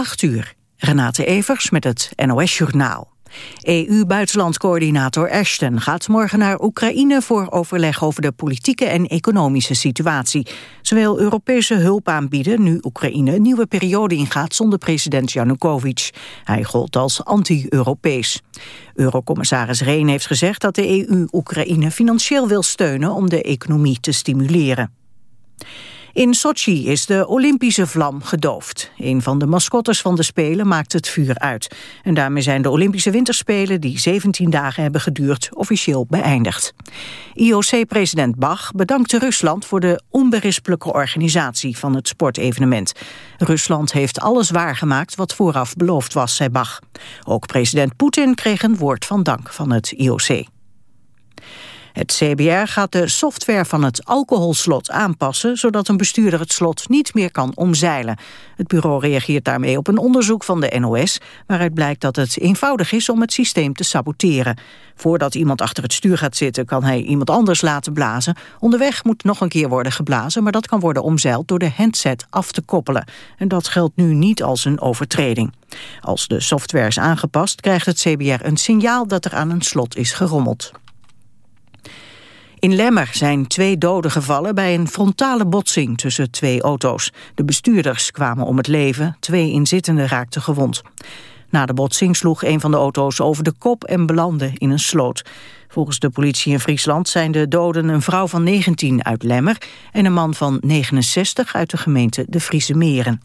8 uur. Renate Evers met het NOS Journaal. EU-buitenlandcoördinator Ashton gaat morgen naar Oekraïne voor overleg over de politieke en economische situatie. Ze wil Europese hulp aanbieden nu Oekraïne een nieuwe periode ingaat zonder president Janukovic. Hij gold als anti-Europees. Eurocommissaris Rehn heeft gezegd dat de EU Oekraïne financieel wil steunen om de economie te stimuleren. In Sochi is de Olympische vlam gedoofd. Een van de mascottes van de Spelen maakt het vuur uit. En daarmee zijn de Olympische Winterspelen, die 17 dagen hebben geduurd, officieel beëindigd. IOC-president Bach bedankte Rusland voor de onberispelijke organisatie van het sportevenement. Rusland heeft alles waargemaakt wat vooraf beloofd was, zei Bach. Ook president Poetin kreeg een woord van dank van het IOC. Het CBR gaat de software van het alcoholslot aanpassen... zodat een bestuurder het slot niet meer kan omzeilen. Het bureau reageert daarmee op een onderzoek van de NOS... waaruit blijkt dat het eenvoudig is om het systeem te saboteren. Voordat iemand achter het stuur gaat zitten... kan hij iemand anders laten blazen. Onderweg moet nog een keer worden geblazen... maar dat kan worden omzeild door de handset af te koppelen. En dat geldt nu niet als een overtreding. Als de software is aangepast, krijgt het CBR een signaal... dat er aan een slot is gerommeld. In Lemmer zijn twee doden gevallen bij een frontale botsing tussen twee auto's. De bestuurders kwamen om het leven, twee inzittenden raakten gewond. Na de botsing sloeg een van de auto's over de kop en belandde in een sloot. Volgens de politie in Friesland zijn de doden een vrouw van 19 uit Lemmer... en een man van 69 uit de gemeente De Friese Meren.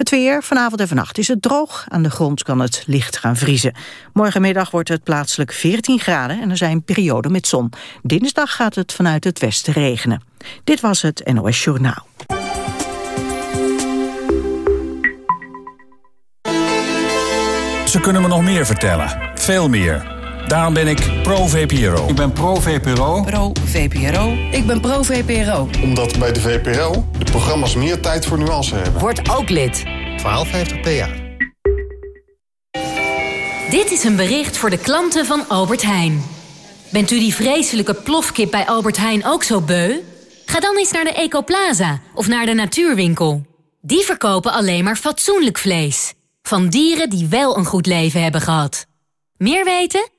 Het weer, vanavond en vannacht is het droog. Aan de grond kan het licht gaan vriezen. Morgenmiddag wordt het plaatselijk 14 graden en er zijn perioden met zon. Dinsdag gaat het vanuit het westen regenen. Dit was het NOS Journaal. Ze kunnen me nog meer vertellen. Veel meer. Daarom ben ik pro-VPRO. Ik ben pro-VPRO. Pro-VPRO. Ik ben pro-VPRO. Omdat bij de VPRO de programma's meer tijd voor nuance hebben. Word ook lid. 1250 PA. Dit is een bericht voor de klanten van Albert Heijn. Bent u die vreselijke plofkip bij Albert Heijn ook zo beu? Ga dan eens naar de Ecoplaza of naar de Natuurwinkel. Die verkopen alleen maar fatsoenlijk vlees. Van dieren die wel een goed leven hebben gehad. Meer weten?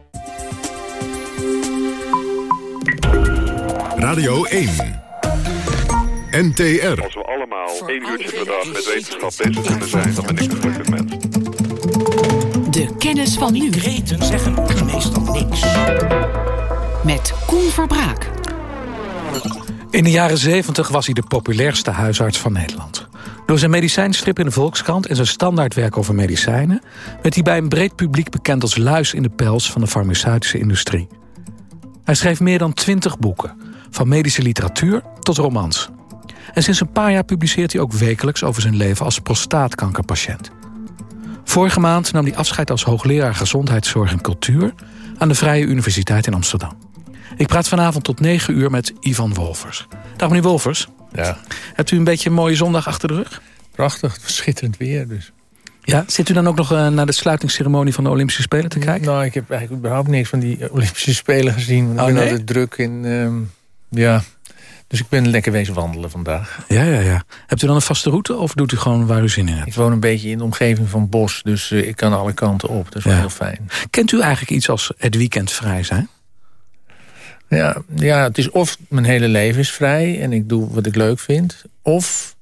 Radio 1. NTR. Als we allemaal één uurtje per dag met wetenschap bezig kunnen zijn, dan ben ik een gelukkig mens. De kennis van nu. Kreten zeggen meestal niks. Met Koen Verbraak. In de jaren 70 was hij de populairste huisarts van Nederland. Door zijn medicijnstrip in de Volkskrant en zijn standaardwerk over medicijnen... werd hij bij een breed publiek bekend als luis in de pels van de farmaceutische industrie. Hij schreef meer dan twintig boeken, van medische literatuur tot romans. En sinds een paar jaar publiceert hij ook wekelijks over zijn leven als prostaatkankerpatiënt. Vorige maand nam hij afscheid als hoogleraar gezondheidszorg en cultuur... aan de Vrije Universiteit in Amsterdam. Ik praat vanavond tot 9 uur met Ivan Wolfers. Dag meneer Wolfers. Ja. Hebt u een beetje een mooie zondag achter de rug? Prachtig, schitterend weer dus. Ja, zit u dan ook nog uh, naar de sluitingsceremonie van de Olympische Spelen te kijken? Nou, ik heb eigenlijk überhaupt niks van die Olympische Spelen gezien. Want Oh, ik ben nee? altijd druk in... ehm, ja, dus ik ben lekker wezen wandelen vandaag. Ja, ja, ja. Hebt u dan een vaste route of doet u gewoon waar u zin in hebt? Ik woon een beetje in de omgeving van bos, dus eh, ik kan alle kanten op. Dat is wel heel fijn. Kent u eigenlijk iets als het weekend vrij zijn? Ja, ja, het is of mijn hele leven is vrij en ik doe wat ik leuk vind. Of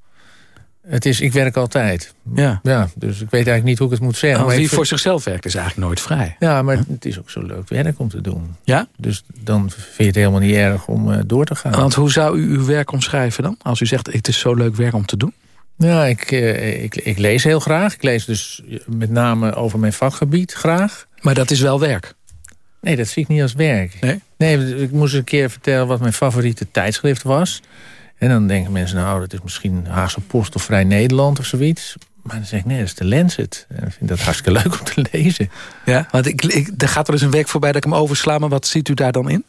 het is, ik werk altijd. Ja. Ja, dus ik weet eigenlijk niet hoe ik het moet zeggen. Nou, maar wie voor zichzelf werkt is eigenlijk nooit vrij. Ja, maar het is ook zo leuk werk om te doen. Ja? Dus dan vind je het helemaal niet erg om eh, door te gaan. Want hoe zou u uw werk omschrijven dan? Als u zegt, het is zo leuk werk om te doen. Ja, ik, eh, ik, ik lees heel graag. Ik lees dus met name over mijn vakgebied graag. Maar dat is wel werk. Nee, dat zie ik niet als werk. Nee? Nee, ik moest een keer vertellen wat mijn favoriete tijdschrift was. En dan denken mensen, nou, dat is misschien Haagse Post of Vrij Nederland of zoiets. Maar dan zeg ik, nee, dat is de Lancet. En ik vind dat hartstikke leuk om te lezen. Ja, want ik, ik, er gaat er dus een week voorbij dat ik hem oversla... maar wat ziet u daar dan in?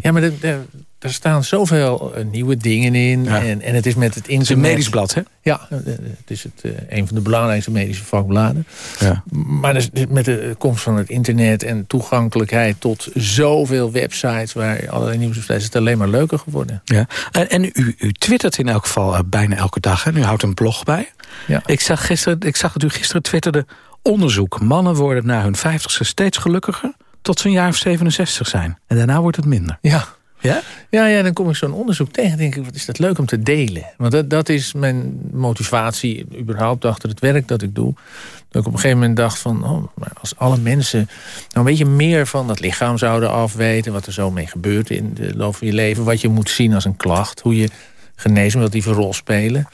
Ja, maar de, er staan zoveel uh, nieuwe dingen in. Ja. En, en het is met het Het internet... een medisch blad, hè? Ja, eh, het is het, eh, een van de belangrijkste medische vakbladen. Ja. Maar dus met de komst van het internet en toegankelijkheid... tot zoveel websites waar allerlei nieuws is het alleen maar leuker geworden. Ja. En, en u, u twittert in elk geval eh, bijna elke dag. Hè? U houdt een blog bij. Ja. Ik, zag gisteren, ik zag dat u gisteren twitterde... onderzoek. Mannen worden na hun vijftigste steeds gelukkiger... tot ze een jaar of 67 zijn. En daarna wordt het minder. Ja. Ja? Ja, ja, dan kom ik zo'n onderzoek tegen en denk ik, wat is dat leuk om te delen. Want dat, dat is mijn motivatie überhaupt achter het werk dat ik doe. Dat ik op een gegeven moment dacht van, oh, maar als alle mensen nou een beetje meer van dat lichaam zouden afweten, wat er zo mee gebeurt in de loop van je leven, wat je moet zien als een klacht, hoe je genezing wil die een rol spelen,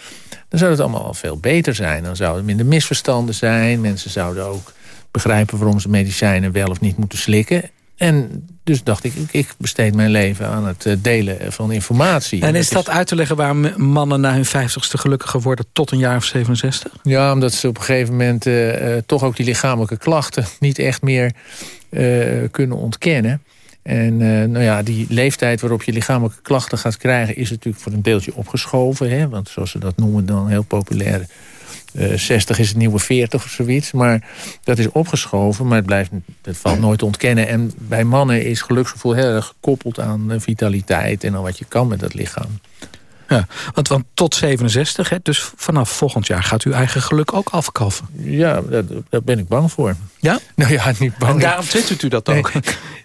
dan zou het allemaal al veel beter zijn. Dan zouden er minder misverstanden zijn. Mensen zouden ook begrijpen waarom ze medicijnen wel of niet moeten slikken. En dus dacht ik, ik- besteed mijn leven aan het eh, delen van informatie. En is dat uit te leggen waarom mannen na hun vijftigste gelukkiger worden... tot een jaar of 67? Ja, omdat ze op een gegeven moment eh, eh, toch ook die lichamelijke klachten niet echt meer kunnen ontkennen. En nou ja, die leeftijd waarop je lichamelijke klachten gaat krijgen... is natuurlijk voor een deeltje opgeschoven. Hè? Want zoals ze dat noemen dan heel populair... eh 60 is het nieuwe 40 of zoiets. Maar dat is opgeschoven, maar het, blijft, het valt nooit te ontkennen. En bij mannen is geluksgevoel heel erg gekoppeld aan eh, vitaliteit... en aan wat je kan met dat lichaam. Ja, want, want tot 67, hè, dus vanaf volgend jaar... gaat uw eigen geluk ook afkalven. Ja, daar, daar ben ik bang voor. Ja? Nou ja, niet bang. En daarom twittert u dat Nee, ook.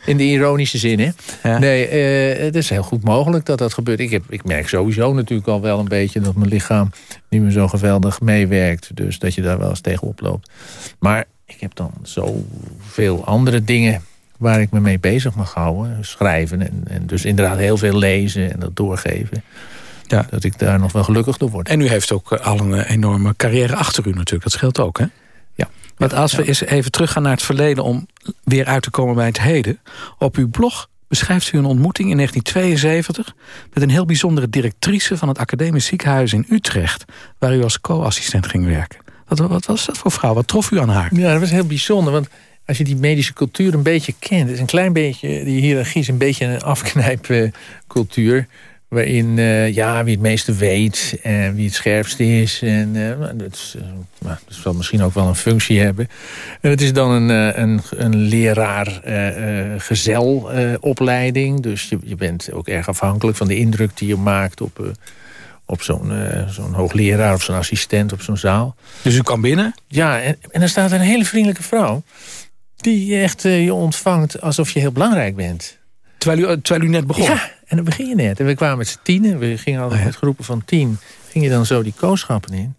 in de ironische zin, hè? Ja. Nee, eh, het is heel goed mogelijk dat dat gebeurt. Ik, heb, ik merk sowieso natuurlijk al wel een beetje... dat mijn lichaam niet meer zo geweldig meewerkt. Dus dat je daar wel eens tegen oploopt. Maar ik heb dan zoveel andere dingen waar ik me mee bezig mag houden. Schrijven en, en dus inderdaad heel veel lezen en dat doorgeven. Ja. Dat ik daar nog wel gelukkig door word. En u heeft ook eh, al een eh, enorme carrière achter u natuurlijk. Dat scheelt ook, hè? Ja. Want als we eens even teruggaan naar het verleden... om weer uit te komen bij het heden. Op uw blog beschrijft u een ontmoeting in 1972... met een heel bijzondere directrice van het Academisch Ziekenhuis in Utrecht... waar u als co-assistent ging werken. Wat, wat was dat voor vrouw? Wat trof u aan haar? Ja, dat was heel bijzonder. Want als je die medische cultuur een beetje kent... is een klein beetje, die hiërarchie is een beetje een afknijpcultuur... waarin uh, ja, wie het meeste weet en wie het scherpst is. En uh, dat, is, uh, dat zal misschien ook wel een functie hebben. En het is dan een, een, een leraar-gezel-opleiding. dus je, je bent ook erg afhankelijk van de indruk die je maakt... op op zo'n uh, zo'n hoogleraar of zo'n assistent op zo'n zaal. Dus u kwam binnen? Ja, en, en dan staat er een hele vriendelijke vrouw... die echt uh, je ontvangt alsof je heel belangrijk bent. Terwijl u, terwijl u net begon? Ja, en dan begin je net. En we kwamen met z'n tienen. We gingen altijd oh, ja. met groepen van tien. Ging je dan zo die kooschappen in.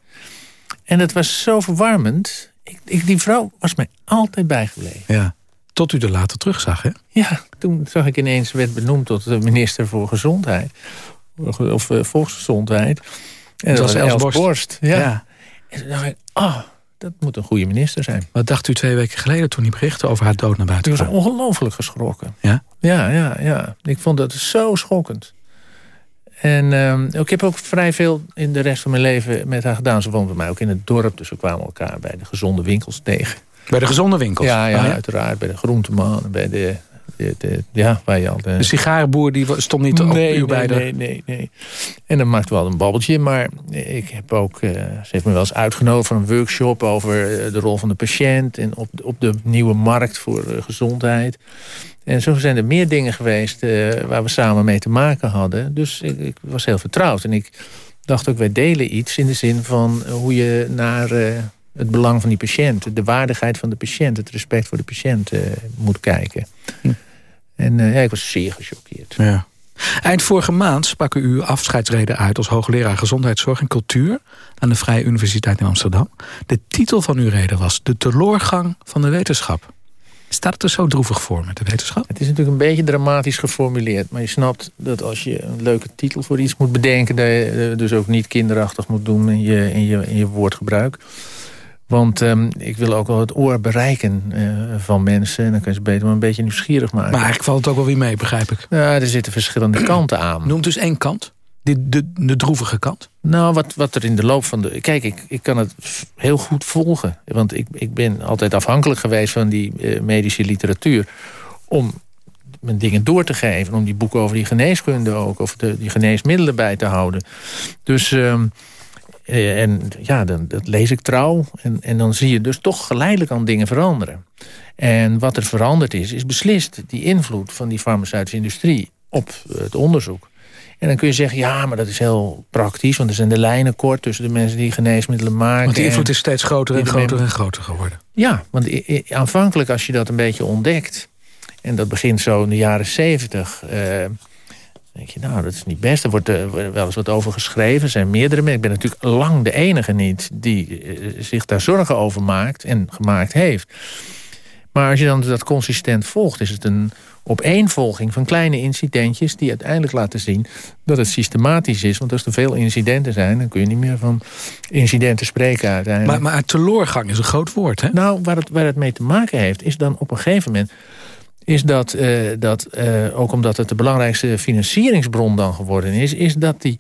En dat was zo verwarmend. Ik, ik, die vrouw was mij altijd bijgebleven. Ja. Tot u er later terugzag, hè? Ja, toen zag ik ineens, werd benoemd tot de minister voor Gezondheid of uh, volksgezondheid. En dat was Els Borst. Borst. Ja. ja. En toen dacht ik, oh, dat moet een goede minister zijn. Wat dacht u twee weken geleden toen die berichten over haar dood naar buiten kwamen? Ik was ongelooflijk geschrokken. Ja? Ja, ja, ja. Ik vond dat zo schokkend. En um, ik heb ook vrij veel in de rest van mijn leven met haar gedaan. Ze woonde bij mij ook in het dorp, dus we kwamen elkaar bij de gezonde winkels tegen. Bij de gezonde winkels? Ja, ja, oh, ja? uiteraard. Bij de groenteman, bij de de, de, ja, waar je al de... de sigarenboer die stond niet op nee, uw beide... Nee, nee, nee. En dan maakte wel een babbeltje. Maar ik heb ook... Uh, ze heeft me wel eens uitgenodigd voor een workshop... over de rol van de patiënt... en op, op de nieuwe markt voor uh, gezondheid. En zo zijn er meer dingen geweest... Waar we samen mee te maken hadden. Dus ik, ik, was heel vertrouwd. En ik dacht ook, wij delen iets in de zin van... hoe je naar het belang van die patiënt... de waardigheid van de patiënt... het respect voor de patiënt moet kijken... Hm. En uh, ja, ik was zeer gechoqueerd. Ja. Eind vorige maand sprak u uw afscheidsreden uit... als hoogleraar gezondheidszorg en cultuur... aan de Vrije Universiteit in Amsterdam. De titel van uw reden was De teleurgang van de wetenschap. Staat het er zo droevig voor met de wetenschap? Het is natuurlijk een beetje dramatisch geformuleerd. Maar je snapt dat als je een leuke titel voor iets moet bedenken... dat je dus ook niet kinderachtig moet doen in je, in je, in je woordgebruik... Want um, ik wil ook wel het oor bereiken uh, van mensen. En dan kun je ze beter maar een beetje nieuwsgierig maken. Maar eigenlijk valt het ook wel weer mee, begrijp ik. Ja, er zitten verschillende kanten aan. Noemt dus één kant? De, de, de droevige kant? Nou, wat, wat er in de loop van de... Kijk, ik, ik kan het heel goed volgen. Want ik, ik ben altijd afhankelijk geweest van die uh, medische literatuur... om mijn dingen door te geven. Om die boeken over die geneeskunde ook... of de, die geneesmiddelen bij te houden. Dus... Uh, en ja, dan, dat lees ik trouw. En, en dan zie je dus toch geleidelijk aan dingen veranderen. En wat er veranderd is, is beslist die invloed van die farmaceutische industrie op het onderzoek. En dan kun je zeggen, ja, maar dat is heel praktisch... want er zijn de lijnen kort tussen de mensen die geneesmiddelen maken. Want die invloed is steeds groter en groter en groter geworden. Ja, want aanvankelijk als je dat een beetje ontdekt... en dat begint zo in de jaren zeventig... Uh, denk je, nou, dat is niet best. Er wordt er wel eens wat over geschreven. Er zijn meerdere mensen. Ik ben natuurlijk lang de enige niet... die uh, zich daar zorgen over maakt en gemaakt heeft. Maar als je dan dat consistent volgt... is het een opeenvolging van kleine incidentjes... die uiteindelijk laten zien dat het systematisch is. Want als er veel incidenten zijn... dan kun je niet meer van incidenten spreken uiteindelijk. Maar, maar teleurgang is een groot woord, hè? Nou, waar het, waar het mee te maken heeft... is dan op een gegeven moment is dat, uh, dat uh, ook omdat het de belangrijkste financieringsbron dan geworden is... is dat die...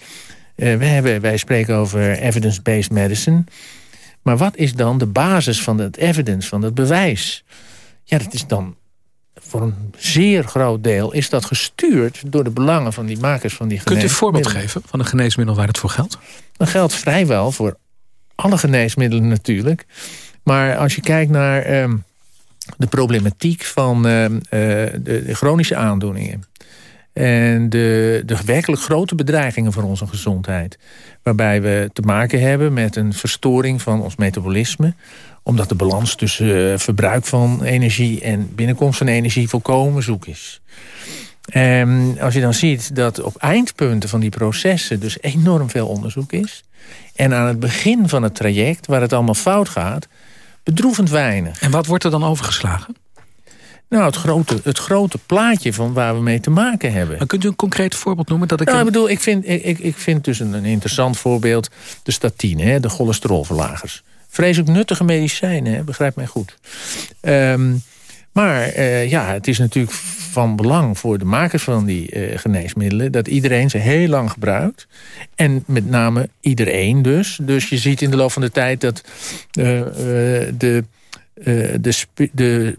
Uh, wij, hebben, wij spreken over evidence-based medicine... maar wat is dan de basis van het evidence, van het bewijs? Ja, dat is dan voor een zeer groot deel is dat gestuurd door de belangen van die makers van die geneesmiddelen. Kunt u een voorbeeld geven van een geneesmiddel waar het voor geldt? Dat geldt vrijwel voor alle geneesmiddelen natuurlijk. Maar als je kijkt naar uh, de problematiek van uh, de, de, chronische aandoeningen... en de, de werkelijk grote bedreigingen voor onze gezondheid... waarbij we te maken hebben met een verstoring van ons metabolisme. Omdat de balans tussen uh, verbruik van energie en binnenkomst van energie volkomen zoek is. En als je dan ziet dat op eindpunten van die processen dus enorm veel onderzoek is... en aan het begin van het traject, waar het allemaal fout gaat, bedroevend weinig. En wat wordt er dan overgeslagen? Nou, het grote, het grote plaatje van waar we mee te maken hebben. Maar kunt u een concreet voorbeeld noemen? Dat ik nou, ik bedoel, ik vind, ik, ik vind dus een, een interessant voorbeeld... de statine, hè, de cholesterolverlagers vreselijk nuttige medicijnen, hè? begrijp mij goed. Um, maar uh, ja, het is natuurlijk van belang voor de makers van die uh, geneesmiddelen... dat iedereen ze heel lang gebruikt. En met name iedereen dus. Dus je ziet in de loop van de tijd dat uh, de... De, de, de,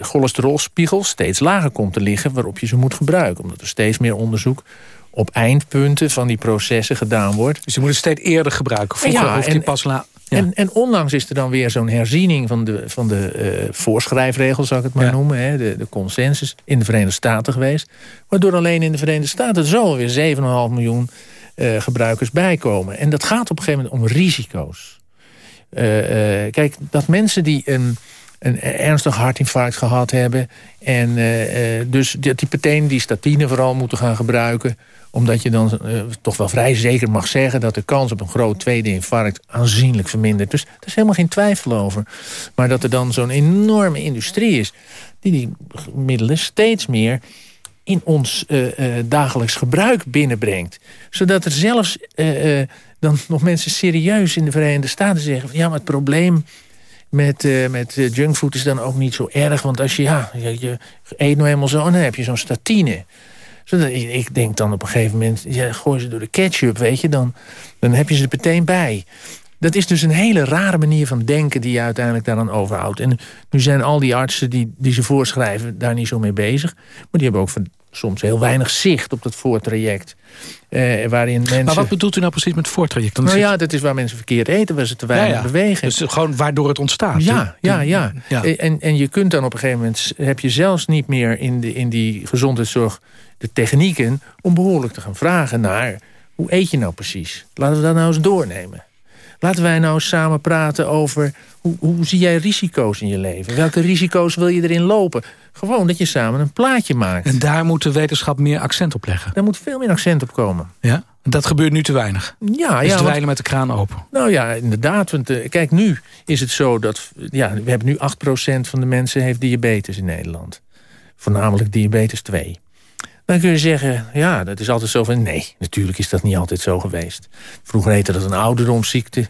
cholesterolspiegel steeds lager komt te liggen... waarop je ze moet gebruiken. Omdat er steeds meer onderzoek op eindpunten van die processen gedaan wordt. Dus je moet het steeds eerder gebruiken. Vroeger ja, hoeft en, pas la en, en onlangs is er dan weer zo'n herziening van de, van de uh, voorschrijfregels, zou ik het maar noemen. Hè, de, de consensus in de Verenigde Staten geweest. Waardoor alleen in de Verenigde Staten zo weer 7,5 miljoen uh, gebruikers bijkomen. En dat gaat op een gegeven moment om risico's. Uh, kijk, dat mensen die een, een ernstig hartinfarct gehad hebben... en dus dat die meteen die statine vooral moeten gaan gebruiken omdat je dan uh, toch wel vrij zeker mag zeggen... dat de kans op een groot tweede infarct aanzienlijk vermindert. Dus daar is helemaal geen twijfel over. Maar dat er dan zo'n enorme industrie is... die die middelen steeds meer in ons uh, uh, dagelijks gebruik binnenbrengt. Zodat er zelfs dan nog mensen serieus in de Verenigde Staten zeggen... Van, ja, maar het probleem met, met junkfood is dan ook niet zo erg. Want als je, ja, je, eet nou helemaal zo... dan heb je zo'n statine ik denk dan op een gegeven moment, ja, gooi ze door de ketchup, weet je, dan, dan heb je ze meteen bij. Dat is dus een hele rare manier van denken die je uiteindelijk daaraan overhoudt. En nu zijn al die artsen die, die ze voorschrijven daar niet zo mee bezig. Maar die hebben ook van, soms heel weinig zicht op dat voortraject. Eh, waarin mensen... Maar wat bedoelt u nou precies met voortraject? Dan nou ja, dat is waar mensen verkeerd eten, waar ze te weinig ja, ja. bewegen. Dus gewoon waardoor het ontstaat? Ja, ja, ja. ja. En, en je kunt dan op een gegeven moment... heb je zelfs niet meer in, de, in die gezondheidszorg de technieken... om behoorlijk te gaan vragen naar... hoe eet je nou precies? Laten we dat nou eens doornemen. Laten wij nou eens samen praten over... Hoe, hoe zie jij risico's in je leven? Welke risico's wil je erin lopen? Gewoon dat je samen een plaatje maakt. En daar moet de wetenschap meer accent op leggen? Daar moet veel meer accent op komen. Ja? Dat gebeurt nu te weinig? Ja, is ja. dweilen met de kraan open? Nou ja, inderdaad. Want, uh, kijk, nu is het zo dat... Ja, we hebben nu 8% van de mensen heeft diabetes in Nederland. Voornamelijk diabetes 2. Dan kun je zeggen, ja, dat is altijd zo van... nee, natuurlijk is dat niet altijd zo geweest. Vroeger heette dat een ouderdomsziekte.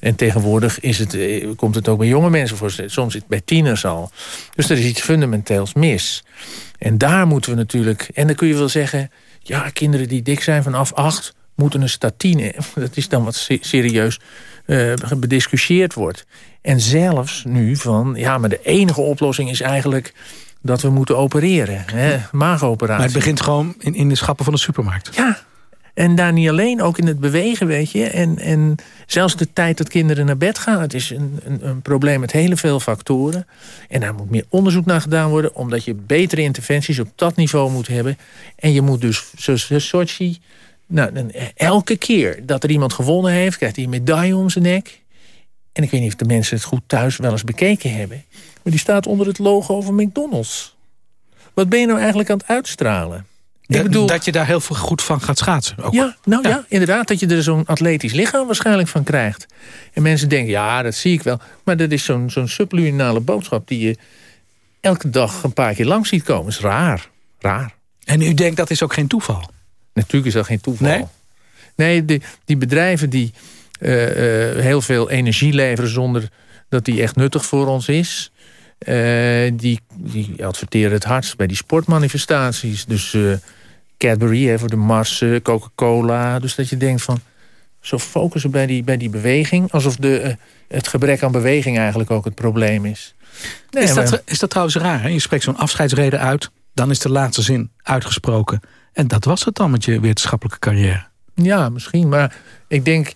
En tegenwoordig is het, eh, komt het ook bij jonge mensen voor. Soms bij tieners al. Dus er is iets fundamenteels mis. En daar moeten we natuurlijk... En dan kun je wel zeggen... ja, kinderen die dik zijn vanaf acht moeten een statine... dat is dan wat serieus uh, bediscussieerd wordt. En zelfs nu van... ja, maar de enige oplossing is eigenlijk dat we moeten opereren. Hè? Maagoperatie. Maar het begint gewoon in, in de schappen van de supermarkt. Ja, en daar niet alleen, ook in het bewegen, weet je. En, en zelfs de tijd dat kinderen naar bed gaan. Het is een, een, een, probleem met hele veel factoren. En daar moet meer onderzoek naar gedaan worden... omdat je betere interventies op dat niveau moet hebben. En je moet dus, zoals Sochi... Nou, elke keer dat er iemand gewonnen heeft... krijgt hij een medaille om zijn nek. En ik weet niet of de mensen het goed thuis wel eens bekeken hebben. Maar die staat onder het logo van McDonald's. Wat ben je nou eigenlijk aan het uitstralen? Ik bedoel, dat je daar heel veel goed van gaat schaatsen. Ook. Ja, nou ja. inderdaad. Dat je er zo'n atletisch lichaam waarschijnlijk van krijgt. En mensen denken, ja, dat zie ik wel. Maar dat is zo'n zo'n subliminale boodschap... die je elke dag een paar keer langs ziet komen. is raar. Raar. En u denkt dat is ook geen toeval? Natuurlijk is dat geen toeval. Nee? Nee, die, die bedrijven die uh, uh, heel veel energie leveren... zonder dat die echt nuttig voor ons is... Uh, die, die adverteren het hardst bij die sportmanifestaties. Dus Cadbury hè, voor de Mars, Coca-Cola. Dus dat je denkt van, zo focussen bij die, bij die beweging... alsof de, uh, het gebrek aan beweging eigenlijk ook het probleem is. Nee, is, dat, is dat trouwens raar? Hè? Je spreekt zo'n afscheidsrede uit... dan is de laatste zin uitgesproken. En dat was het dan met je wetenschappelijke carrière. Ja, misschien. Maar ik denk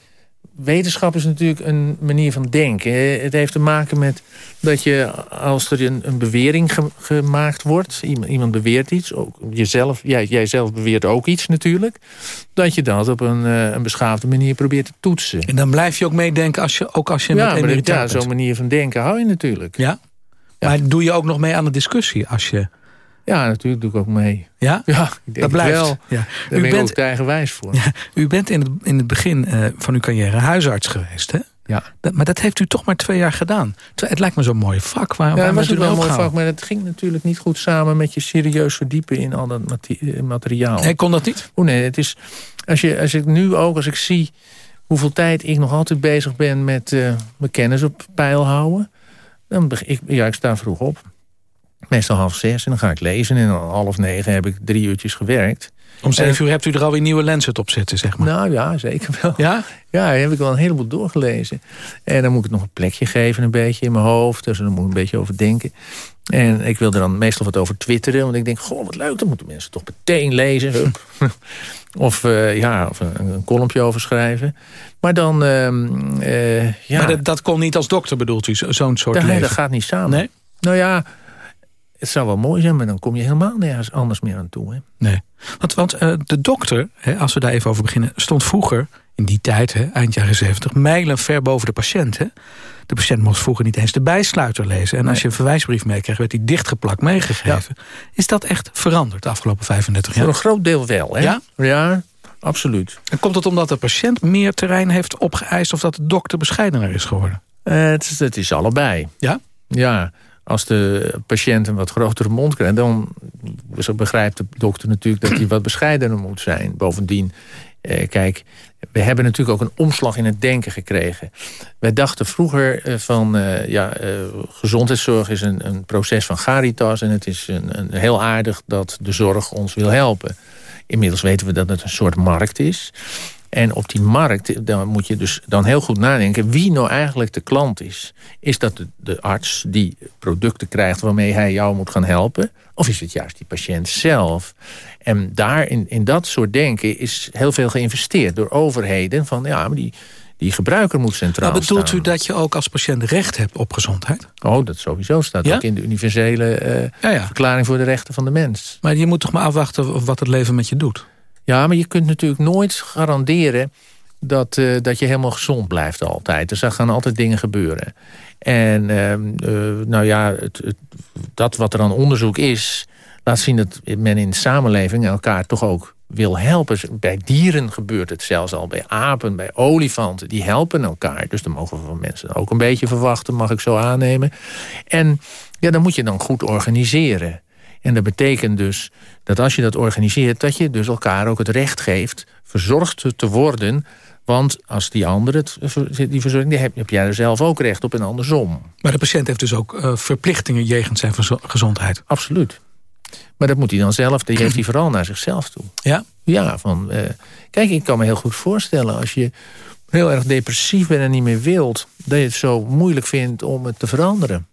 wetenschap is natuurlijk een manier van denken. Het heeft te maken met dat je, als er een, een bewering gemaakt wordt... Iemand, beweert iets, ook jezelf, jij, jij zelf beweert ook iets natuurlijk... dat je dat op een, eh, een beschaafde manier probeert te toetsen. En dan blijf je ook meedenken, als je, ook als je ja, met Ja, zo'n manier van denken hou je natuurlijk. Ja? ja? Maar doe je ook nog mee aan de discussie als je... Ja, natuurlijk doe ik ook mee. Ja? Ja, ik denk dat blijft. wel. Ja. Daar u ben bent, ik ook eigenwijs voor. Ja, u bent in het, in het begin uh, van uw carrière huisarts geweest, hè? Ja. Dat, maar dat heeft u toch maar twee jaar gedaan. Het lijkt me zo'n mooi vak. Waar, ja, waar het was wel een mooi vak, maar het ging natuurlijk niet goed samen... met je serieus verdiepen in al dat eh, materiaal. Nee, kon dat niet? Oh nee, het is... Als, je, als ik nu ook, als ik zie hoeveel tijd ik nog altijd bezig ben... met uh, mijn kennis op peil houden... dan ik, ja, ik sta vroeg op. Meestal half zes en dan ga ik lezen. En dan half negen heb ik drie uurtjes gewerkt. Om zeven uur hebt u er alweer nieuwe lenzen op zitten, zeg maar. Nou ja, zeker wel. Ja? Ja, heb ik wel een heleboel doorgelezen. En dan moet ik nog een plekje geven een beetje in mijn hoofd. Dus dan moet ik een beetje over denken. En ik wil er dan meestal wat over twitteren. Want ik denk, goh, wat leuk, dan moeten mensen toch meteen lezen. of uh, ja, of een, een kolompje over schrijven. Maar dan, uh, ja. Maar dat, dat kon niet als dokter, bedoelt u, zo'n soort nee, leven? dat gaat niet samen. Nee? Nou ja, het zou wel mooi zijn, maar dan kom je helemaal nergens anders meer aan toe. Hè? Nee, want, want uh, de dokter, hè, als we daar even over beginnen... stond vroeger, in die tijd, hè, eind jaren 70, mijlen ver boven de patiënt. Hè? De patiënt mocht vroeger niet eens de bijsluiter lezen. En als je een verwijsbrief meekreeg, werd die dichtgeplakt meegegeven. Is dat echt veranderd de afgelopen 35 jaar? Voor een groot deel wel, hè? Ja? Ja, absoluut. En komt het omdat de patiënt meer terrein heeft opgeëist... of dat de dokter bescheidener is geworden? Uh, het, is, het is allebei. Ja? Ja, als de patiënt een wat grotere mond krijgt... dan begrijpt de dokter natuurlijk dat hij wat bescheidener moet zijn. Bovendien, eh, kijk, we hebben natuurlijk ook een omslag in het denken gekregen. Wij dachten vroeger eh, van, eh, ja, eh, gezondheidszorg is een, een, proces van caritas... en het is een, een heel aardig dat de zorg ons wil helpen. Inmiddels weten we dat het een soort markt is. En op die markt dan moet je dus dan heel goed nadenken... wie nou eigenlijk de klant is. Is dat de, de, arts die producten krijgt waarmee hij jou moet gaan helpen? Of is het juist die patiënt zelf? En daar in, in dat soort denken is heel veel geïnvesteerd door overheden. Van ja, maar die, die gebruiker moet centraal maar bedoelt u dat je ook als patiënt recht hebt op gezondheid? Oh, dat sowieso staat ook in de universele uh, ja, ja. verklaring voor de rechten van de mens. Maar je moet toch maar afwachten wat het leven met je doet? Ja, maar je kunt natuurlijk nooit garanderen dat, uh, dat je helemaal gezond blijft altijd. Dus er gaan altijd dingen gebeuren. En uh, nou ja, het, het, dat wat er aan onderzoek is... laat zien dat men in de samenleving elkaar toch ook wil helpen. Bij dieren gebeurt het zelfs al. Bij apen, bij olifanten, die helpen elkaar. Dus dan mogen we van mensen ook een beetje verwachten, mag ik zo aannemen. En ja, dan moet je dan goed organiseren. En dat betekent dus dat als je dat organiseert... dat je dus elkaar ook het recht geeft verzorgd te worden... Want als die andere het, die verzorging, die heb, heb, jij er zelf ook recht op en andersom. Maar de patiënt heeft dus ook uh, verplichtingen jegens zijn gezondheid. Absoluut. Maar dat moet hij dan zelf, die heeft hij vooral naar zichzelf toe. Ja? Ja, van, uh, kijk, ik kan me heel goed voorstellen... als je heel erg depressief bent en niet meer wilt... dat je het zo moeilijk vindt om het te veranderen.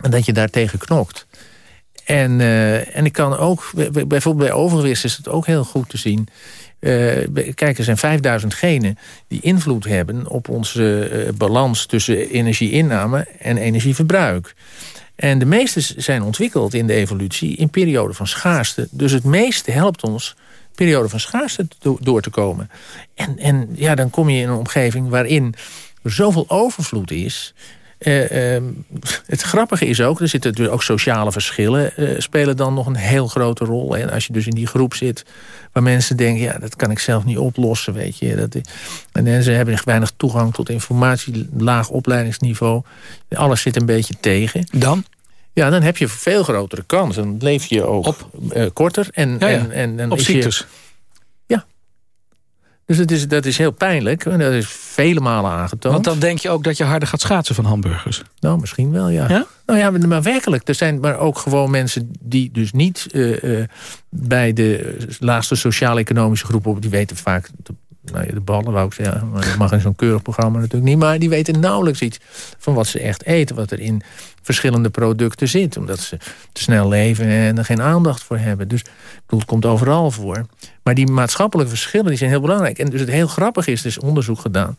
En dat je daartegen knokt. En, uh, en ik kan ook, bijvoorbeeld bij overgewicht is het ook heel goed te zien... Uh, kijk, er zijn 5000 genen die invloed hebben op onze uh, balans tussen energieinname en energieverbruik. En de meeste zijn ontwikkeld in de evolutie in periode van schaarste. Dus het meeste helpt ons periode van schaarste door te komen. En, en ja, dan kom je in een omgeving waarin er zoveel overvloed is... Uh, uh, het grappige is ook, er zitten natuurlijk ook sociale verschillen... Uh, spelen dan nog een heel grote rol. En als je dus in die groep zit waar mensen denken... ja, dat kan ik zelf niet oplossen, weet je. Dat, en ze hebben weinig toegang tot informatie, laag opleidingsniveau. Alles zit een beetje tegen. Dan? Ja, dan heb je veel grotere kans. Dan leef je ook op, korter. En, ja, ja. En, en, en op ziektes. Je. Dus het is, dat is heel pijnlijk. En dat is vele malen aangetoond. Want dan denk je ook dat je harder gaat schaatsen van hamburgers. Nou, misschien wel, ja. ja? Nou ja, maar werkelijk. Er zijn maar ook gewoon mensen die dus niet uh, uh, bij de laagste sociaal-economische groepen... die weten vaak nou de ballen wou ik zeggen. Maar dat mag in zo'n keurig programma natuurlijk niet. Maar die weten nauwelijks iets van wat ze echt eten. Wat er in verschillende producten zit. Omdat ze te snel leven en er geen aandacht voor hebben. Dus bedoel, het komt overal voor. Maar die maatschappelijke verschillen die zijn heel belangrijk. En dus het heel grappig is, er is onderzoek gedaan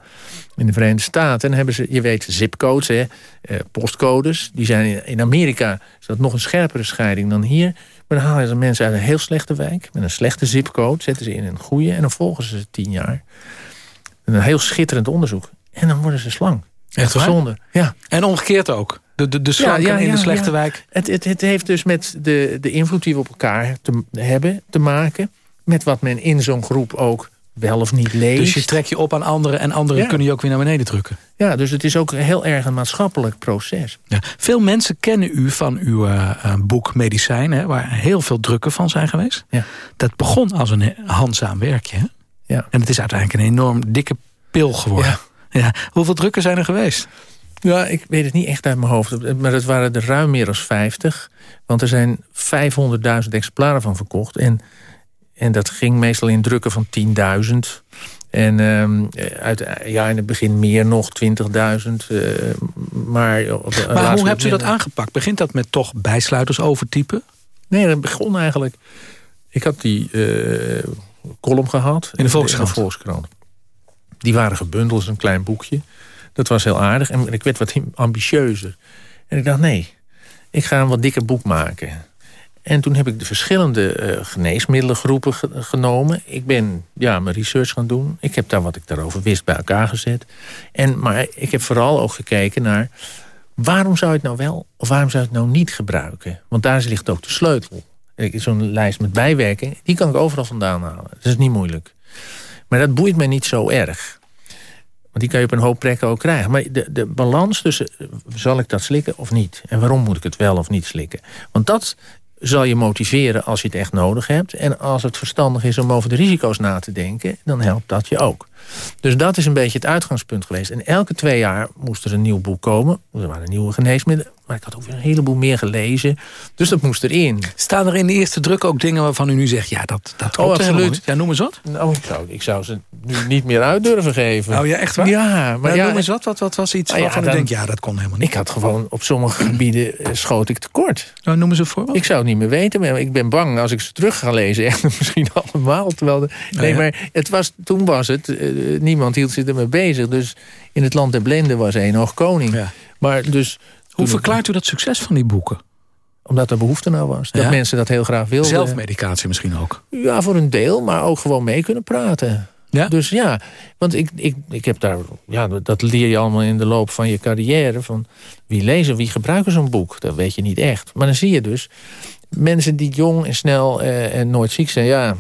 in de Verenigde Staten. En hebben ze, je weet, zipcodes, hè, eh, postcodes. Die zijn in Amerika is dat nog een scherpere scheiding dan hier. Maar dan halen ze mensen uit een heel slechte wijk... met een slechte zipcode, zetten ze in een goede... en dan volgen ze tien jaar. Een heel schitterend onderzoek. En dan worden ze slank. Echt gezonder. Ja. En omgekeerd ook. De, de, de slanken ja, ja, ja, in de slechte wijk. Het, het, het heeft dus met de, de invloed die we op elkaar te, hebben te maken... met wat men in zo'n groep ook wel of niet leest. Dus je trekt je op aan anderen en anderen kunnen je ook weer naar beneden drukken. Ja, dus het is ook heel erg een maatschappelijk proces. Ja. Veel mensen kennen u van uw uh, boek Medicijn, hè, waar heel veel drukken van zijn geweest. Ja. Dat begon als een handzaam werkje. Hè? Ja. En het is uiteindelijk een enorm dikke pil geworden. Ja. Ja. Hoeveel drukken zijn er geweest? Ja, ik weet het niet echt uit mijn hoofd. Maar het waren er ruim meer dan 50. Want er zijn 500.000 exemplaren van verkocht. En, en dat ging meestal in drukken van 10.000. En um, uit, ja, in het begin meer nog, 20.000. Uh, maar maar hoe hebt u dat aangepakt? Begint dat met toch bijsluiters overtypen? Nee, dat begon eigenlijk... Ik had die uh, column gehad. In de Volkskrant? In de Volkskrant. Die waren gebundeld, als een klein boekje. Dat was heel aardig. En ik werd wat ambitieuzer. En ik dacht, nee, ik ga een wat dikker boek maken. En toen heb ik de verschillende uh, geneesmiddelengroepen ge genomen. Ik ben ja, mijn research gaan doen. Ik heb daar wat ik daarover wist bij elkaar gezet. En, maar ik heb vooral ook gekeken naar... waarom zou je het nou wel of waarom zou je het nou niet gebruiken? Want daar ligt ook de sleutel. Zo'n lijst met bijwerking, die kan ik overal vandaan halen. Dat is niet moeilijk. Maar dat boeit mij niet zo erg. Want die kan je op een hoop plekken ook krijgen. Maar de, de balans tussen, zal ik dat slikken of niet? En waarom moet ik het wel of niet slikken? Want dat zal je motiveren als je het echt nodig hebt. En als het verstandig is om over de risico's na te denken... dan helpt dat je ook. Dus dat is een beetje het uitgangspunt geweest. En elke twee jaar moest er een nieuw boek komen. Er waren nieuwe geneesmiddelen. Maar ik had ook weer een heleboel meer gelezen. Dus dat moest erin. Staan er in de eerste druk ook dingen waarvan u nu zegt... ja, dat, dat klopt oh, absoluut. Ja, noem eens wat. Nou, ik zou, ik zou ze nu niet meer uit durven geven. Oh ja, echt waar? Ja, maar nou, ja, noem eens wat. Wat, wat was iets waarvan u dan, denkt... ja, dat kon helemaal niet. Ik had gewoon op sommige gebieden uh, schoot ik tekort. Nou, noem eens een voorbeeld. Ik zou het niet meer weten. Maar ik ben bang als ik ze terug ga lezen. Echt misschien allemaal. Terwijl de, nee, maar het was, toen was het... Uh, niemand hield zich ermee bezig. Dus in het land der blinden was één hoog koning. Ja. Maar dus... Hoe verklaart u dat succes van die boeken? Omdat er behoefte nou was. Dat Ja? mensen dat heel graag wilden. Zelfmedicatie misschien ook. Ja, voor een deel. Maar ook gewoon mee kunnen praten. Ja? Dus ja, want ik, ik, ik heb daar... Ja, dat leer je allemaal in de loop van je carrière. Van wie lezen, wie gebruiken zo'n boek. Dat weet je niet echt. Maar dan zie je dus... Mensen die jong en snel eh, en nooit ziek zijn... Ja,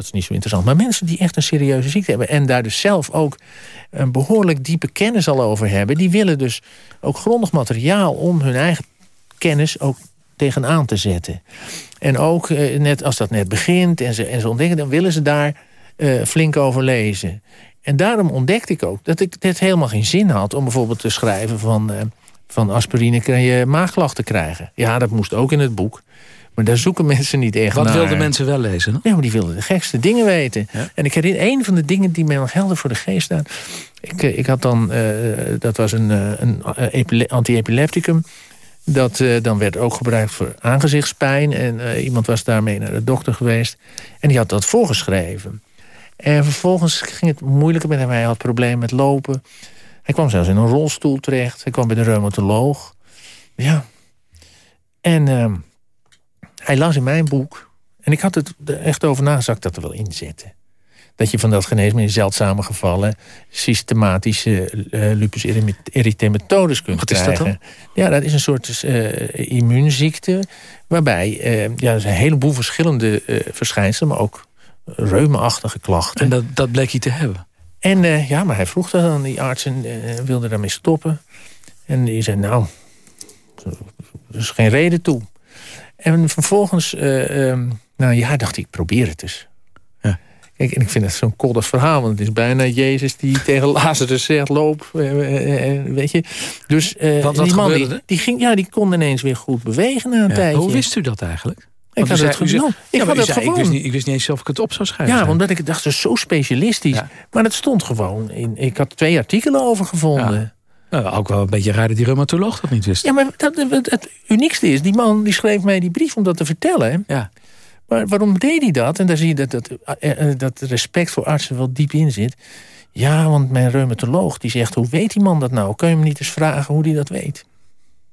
dat is niet zo interessant. Maar mensen die echt een serieuze ziekte hebben... en daar dus zelf ook een behoorlijk diepe kennis al over hebben... die willen dus ook grondig materiaal om hun eigen kennis ook tegenaan te zetten. En ook, eh, net als dat net begint en ze, en ze ontdekken... dan willen ze daar uh, flink over lezen. En daarom ontdekte ik ook dat ik dit helemaal geen zin had... om bijvoorbeeld te schrijven van, uh, van aspirine kan je maagklachten krijgen. Ja, dat moest ook in het boek. Maar daar zoeken mensen niet echt Wat naar. wilden mensen wel lezen? Ja, maar die wilden de gekste dingen weten. En ik herinner een van de dingen die mij nog helder voor de geest staan. Ik, eh, ik had dan, eh, dat was een, eh, een epile- anti-epilepticum. Dat dan werd ook gebruikt voor aangezichtspijn. En iemand was daarmee naar de dokter geweest. En die had dat voorgeschreven. En vervolgens ging het moeilijker met hem. Hij had problemen met lopen. Hij kwam zelfs in een rolstoel terecht. Hij kwam bij de reumatoloog. Ja. En ehm, hij las in mijn boek. En ik had het er echt over ik dat er wel inzetten? Dat je van dat geneesmiddel in zeldzame gevallen... systematische eh, lupus erythema- erythematodes kunt Wat is dat krijgen. Ja, dat is een soort eh, immuunziekte... waarbij eh, ja, er zijn een heleboel verschillende verschijnselen... maar ook reumaachtige klachten. En dat, dat bleek hij te hebben. En ja, maar hij vroeg dat aan die arts en wilde daarmee stoppen. En die zei, nou, er is geen reden toe. En vervolgens, eh, ehm, nou ja, dacht ik, probeer het eens. Ja. Kijk, en ik vind het zo'n koddig verhaal, want het is bijna Jezus die tegen Lazarus zegt, loop, eh, eh, weet je. Dus Wat- wat die man, die, die, ging, ja, die kon ineens weer goed bewegen na een Ja. tijdje. Hoe wist u dat eigenlijk? Ik had het zei- gewoon. Ik Ja, maar had u het zei, gewoon. Ik wist, niet, ik wist niet eens of ik het op zou schrijven. Ja, zei. omdat ik dacht, het is zo specialistisch. Maar het stond gewoon in. Ik had twee artikelen over gevonden. Nou, ook wel een beetje raar dat die reumatoloog dat niet wist. Ja, maar dat, het, het uniekste is, die man die schreef mij die brief om dat te vertellen. Ja. Maar waarom deed hij dat? En daar zie je dat, dat, eh, eh, dat respect voor artsen wel diep in zit. Ja, want mijn reumatoloog die zegt, hoe weet die man dat nou? Kun je hem niet eens vragen hoe hij dat weet?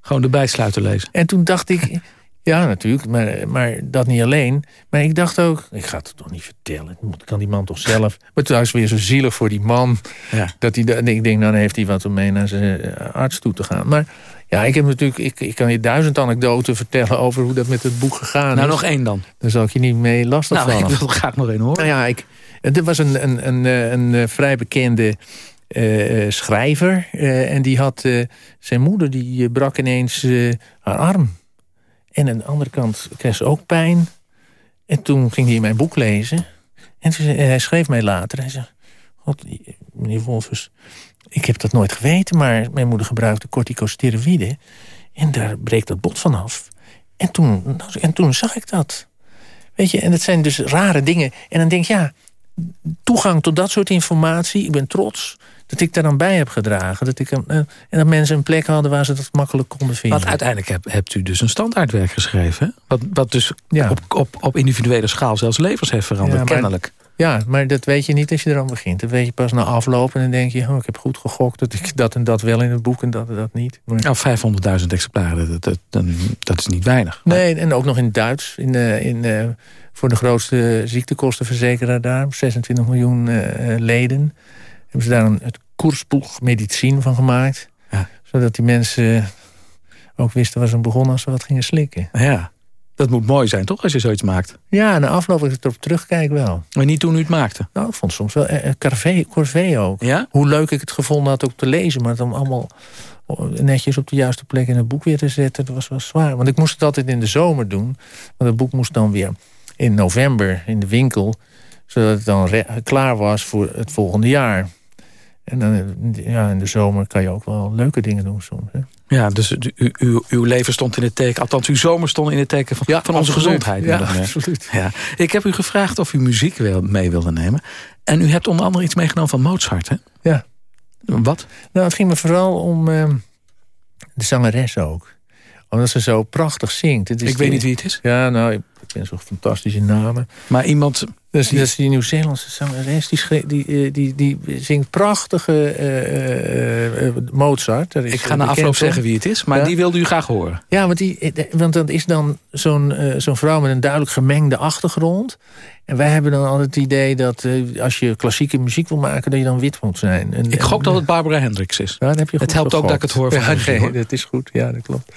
Gewoon de bijsluiter lezen. En toen dacht ik, ja natuurlijk, maar, maar dat niet alleen. Maar ik dacht ook, ik ga het toch niet vertellen. Dat kan die man toch zelf. Maar toen was weer zo zielig voor die man. Ja. Dat hij, ik denk, nou, dan heeft hij wat om mee naar zijn eh, arts toe te gaan. Maar ja, ik heb natuurlijk, ik, ik kan je duizend anekdoten vertellen over hoe dat met het boek gegaan Nou, is. nog één dan. Daar zal ik je niet mee lastig Nou, vallen. ik wil er graag nog één horen. Nou ja, ik, er was een, een, een, eh, een, eh, vrij bekende schrijver. en die had zijn moeder, die brak ineens haar arm. En aan de andere kant kreeg ze ook pijn. En toen ging hij mijn boek lezen. En hij schreef mij later. Hij zei, God, meneer Wolfers, ik heb dat nooit geweten... maar mijn moeder gebruikte corticosteroïden. En daar breekt dat bot vanaf. En toen, en toen zag ik dat. Weet je, en dat zijn dus rare dingen. En dan denk je, ja, toegang tot dat soort informatie. Ik ben trots dat ik daar dan bij heb gedragen. Dat ik, eh, en dat mensen een plek hadden waar ze dat makkelijk konden vinden. Want uiteindelijk heb, hebt u dus een standaardwerk geschreven. hè? Wat, wat dus Ja. op, op, op individuele schaal zelfs levens heeft veranderd, Ja, maar- kennelijk. Ja, maar dat weet je niet als je eraan begint. Dat weet je pas na afloop en dan denk je... Oh, ik heb goed gegokt dat ik dat en dat wel in het boek en dat en dat niet. Maar... Nou, 500.000 exemplaren, dat, dat, is niet weinig. Nee, en ook nog in het Duits. In, eh, in, eh, voor de grootste ziektekostenverzekeraar daar. 26 miljoen leden. Hebben ze daar een, het koersboeg medicijn van gemaakt. Ja. Zodat die mensen ook wisten waar ze begonnen als ze wat gingen slikken. Ja, dat moet mooi zijn, toch, als je zoiets maakt? Ja, na afloop ik erop terugkijk wel. Maar niet toen u het maakte. Nou, ik vond soms wel... eh, eh, Corvée, Corvée ook. Ja? Hoe leuk ik het gevonden had ook te lezen. Maar het dan allemaal netjes op de juiste plek in het boek weer te zetten... dat was wel zwaar. Want ik moest het altijd in de zomer doen. Want het boek moest dan weer in november in de winkel... zodat het dan klaar was voor het volgende jaar. En dan, ja, in de zomer kan je ook wel leuke dingen doen soms. Hè? Ja, dus u, uw, uw leven stond in het teken... althans, uw zomer stond in het teken van, van onze absoluut. gezondheid. Ja, absoluut. Ja. Ik heb u gevraagd of u muziek mee wilde nemen. En u hebt onder andere iets meegenomen van Mozart, hè? Ja. Wat? Nou, het ging me vooral om eh, de zangeres ook. Omdat ze zo prachtig zingt. Het is Ik weet niet wie het is. Ja, nou, ik ken zo'n fantastische namen. Maar iemand... Dus die, dat is die Nieuw-Zeelandse zangeres. Die, eh, die, die zingt prachtige eh, Mozart. Daar is Ik ga na afloop zeggen wie het is, maar Ja? die wilde u graag horen. Ja, want, die, want dat is dan zo'n zo'n vrouw met een duidelijk gemengde achtergrond. En wij hebben dan altijd het idee dat als je klassieke muziek wil maken... dat je dan wit moet zijn. En, Ik gok en- dat het Barbara Hendricks is. Ja, heb je Het goed helpt ook dat ik het hoor van ja, nee, dat is goed. Ja, dat klopt.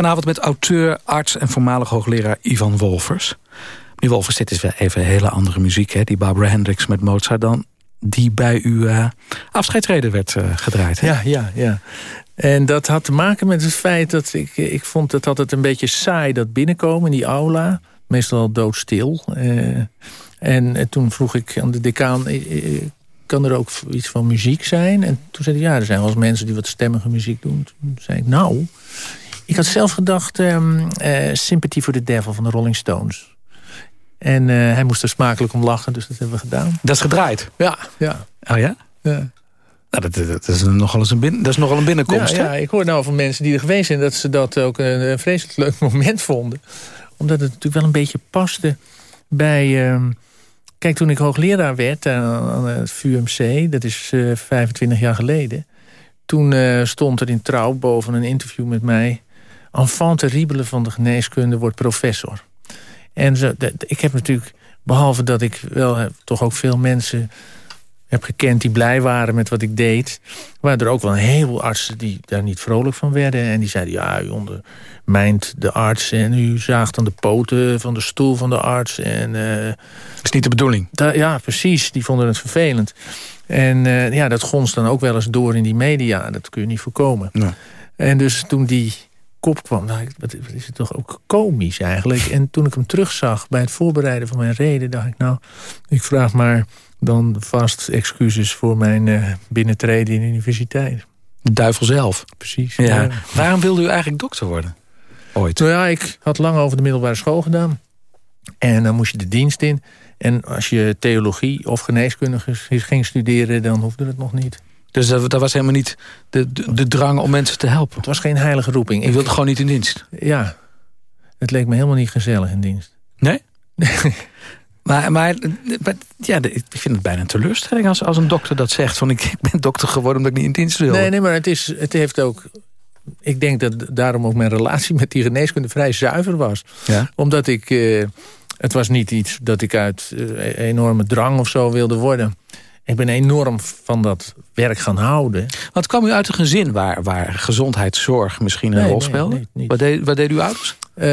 Vanavond met auteur, arts en voormalig hoogleraar Ivan Wolfers. Meneer Wolfers, dit is wel even hele andere muziek... Hè? die Barbara Hendricks met Mozart dan... die bij uw uh, afscheidsreden werd uh, gedraaid. Hè? Ja, ja, ja. En dat had te maken met het feit dat ik... ik vond het altijd een beetje saai, dat binnenkomen in die aula. Meestal doodstil. En toen vroeg ik aan de decaan kan er ook iets van muziek zijn? En toen zei hij, ja, er zijn wel eens mensen die wat stemmige muziek doen. Toen zei ik, nou, ik had zelf gedacht... Um, uh, Sympathy for the Devil van de Rolling Stones. En uh, hij moest er smakelijk om lachen, dus dat hebben we gedaan. Dat is gedraaid? Ja. ja. Oh ja? Ja. Nou, dat, dat, is nogal eens een bin, dat is nogal een binnenkomst. Ja, ja, ik hoor nou van mensen die er geweest zijn... dat ze dat ook een, een vreselijk leuk moment vonden. Omdat het natuurlijk wel een beetje paste bij... Uh, Kijk, toen ik hoogleraar werd aan het VUMC, dat is uh, 25 jaar geleden... toen uh, stond er in Trouw boven een interview met mij... enfant terrible van de geneeskunde wordt professor. En zo, ik heb natuurlijk, behalve dat ik wel heb, toch ook veel mensen heb gekend die blij waren met wat ik deed... waren er ook wel een heleboel artsen die daar niet vrolijk van werden. En die zeiden, ja, u ondermijnt de arts... en u zaagt aan de poten van de stoel van de arts. En, uh, dat is niet de bedoeling. Ja, precies. Die vonden het vervelend. En uh, ja, dat gonst dan ook wel eens door in die media. Dat kun je niet voorkomen. Nee. En dus toen die kop kwam, nou, wat, wat is het toch ook komisch eigenlijk. En toen ik hem terugzag bij het voorbereiden van mijn reden... dacht ik, nou, ik vraag maar dan vast excuses voor mijn uh, binnentreden in de universiteit. De duivel zelf. Precies. Ja. Ja. Waarom wilde u eigenlijk dokter worden? Ooit? Nou ja, ik had lang over de middelbare school gedaan. En dan moest je de dienst in. En als je theologie of geneeskunde ging studeren... dan hoefde het nog niet. Dus dat, dat was helemaal niet de, de, de, drang om mensen te helpen? Het was geen heilige roeping. Je wilde gewoon niet in dienst? Ja. Het leek me helemaal niet gezellig in dienst. Nee? Maar, maar, maar, ja, ik vind het bijna een teleurstelling als, als een dokter dat zegt. Van ik, ik ben dokter geworden omdat ik niet in dienst wil. Nee, nee maar het, is, het heeft ook... Ik denk dat daarom ook mijn relatie met die geneeskunde vrij zuiver was. Ja? Omdat ik... Uh, het was niet iets dat ik uit uh, enorme drang of zo wilde worden. Ik ben enorm van dat werk gaan houden. Wat kwam u uit een gezin waar, waar gezondheidszorg misschien een nee, rol speelde? Nee, nee, wat, deed, wat deed uw ouders? Uh,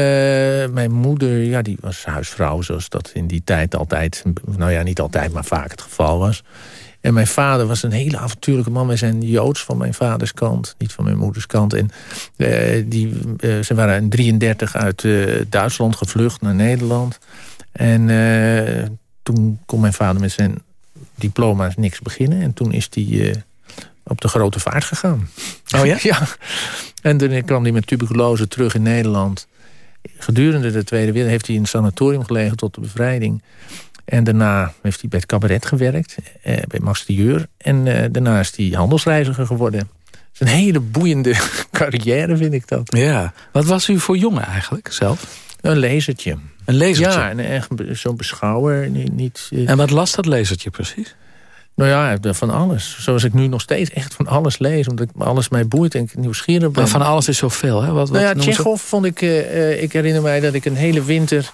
mijn moeder, ja, die was huisvrouw, zoals dat in die tijd altijd... nou ja, niet altijd, maar vaak het geval was. En mijn vader was een hele avontuurlijke man. Wij zijn Joods van mijn vaders kant, niet van mijn moeders kant. En uh, die, uh, ze waren in 33 uit Duitsland gevlucht naar Nederland. En toen kon mijn vader met zijn diploma's niks beginnen. En toen is hij op de grote vaart gegaan. Oh ja? ja. En toen kwam hij met tuberculose terug in Nederland. Gedurende de Tweede Wereld heeft hij in een sanatorium gelegen tot de bevrijding. En daarna heeft hij bij het cabaret gewerkt, eh, bij Mastieur. En eh, daarna is hij handelsreiziger geworden. Het is een hele boeiende carrière, vind ik dat. Ja. Wat was u voor jongen eigenlijk zelf? Een lezertje. Een lezertje? Ja, echt zo'n beschouwer. Niet, niet, uh... En wat las dat lezertje precies? Nou ja, van alles. Zoals ik nu nog steeds echt van alles lees. Omdat alles mij boeit en ik nieuwsgierig ben. Maar van alles is zoveel, hè? Wat, wat nou ja, Tsjechov vond ik... Uh, ik herinner mij dat ik een hele winter...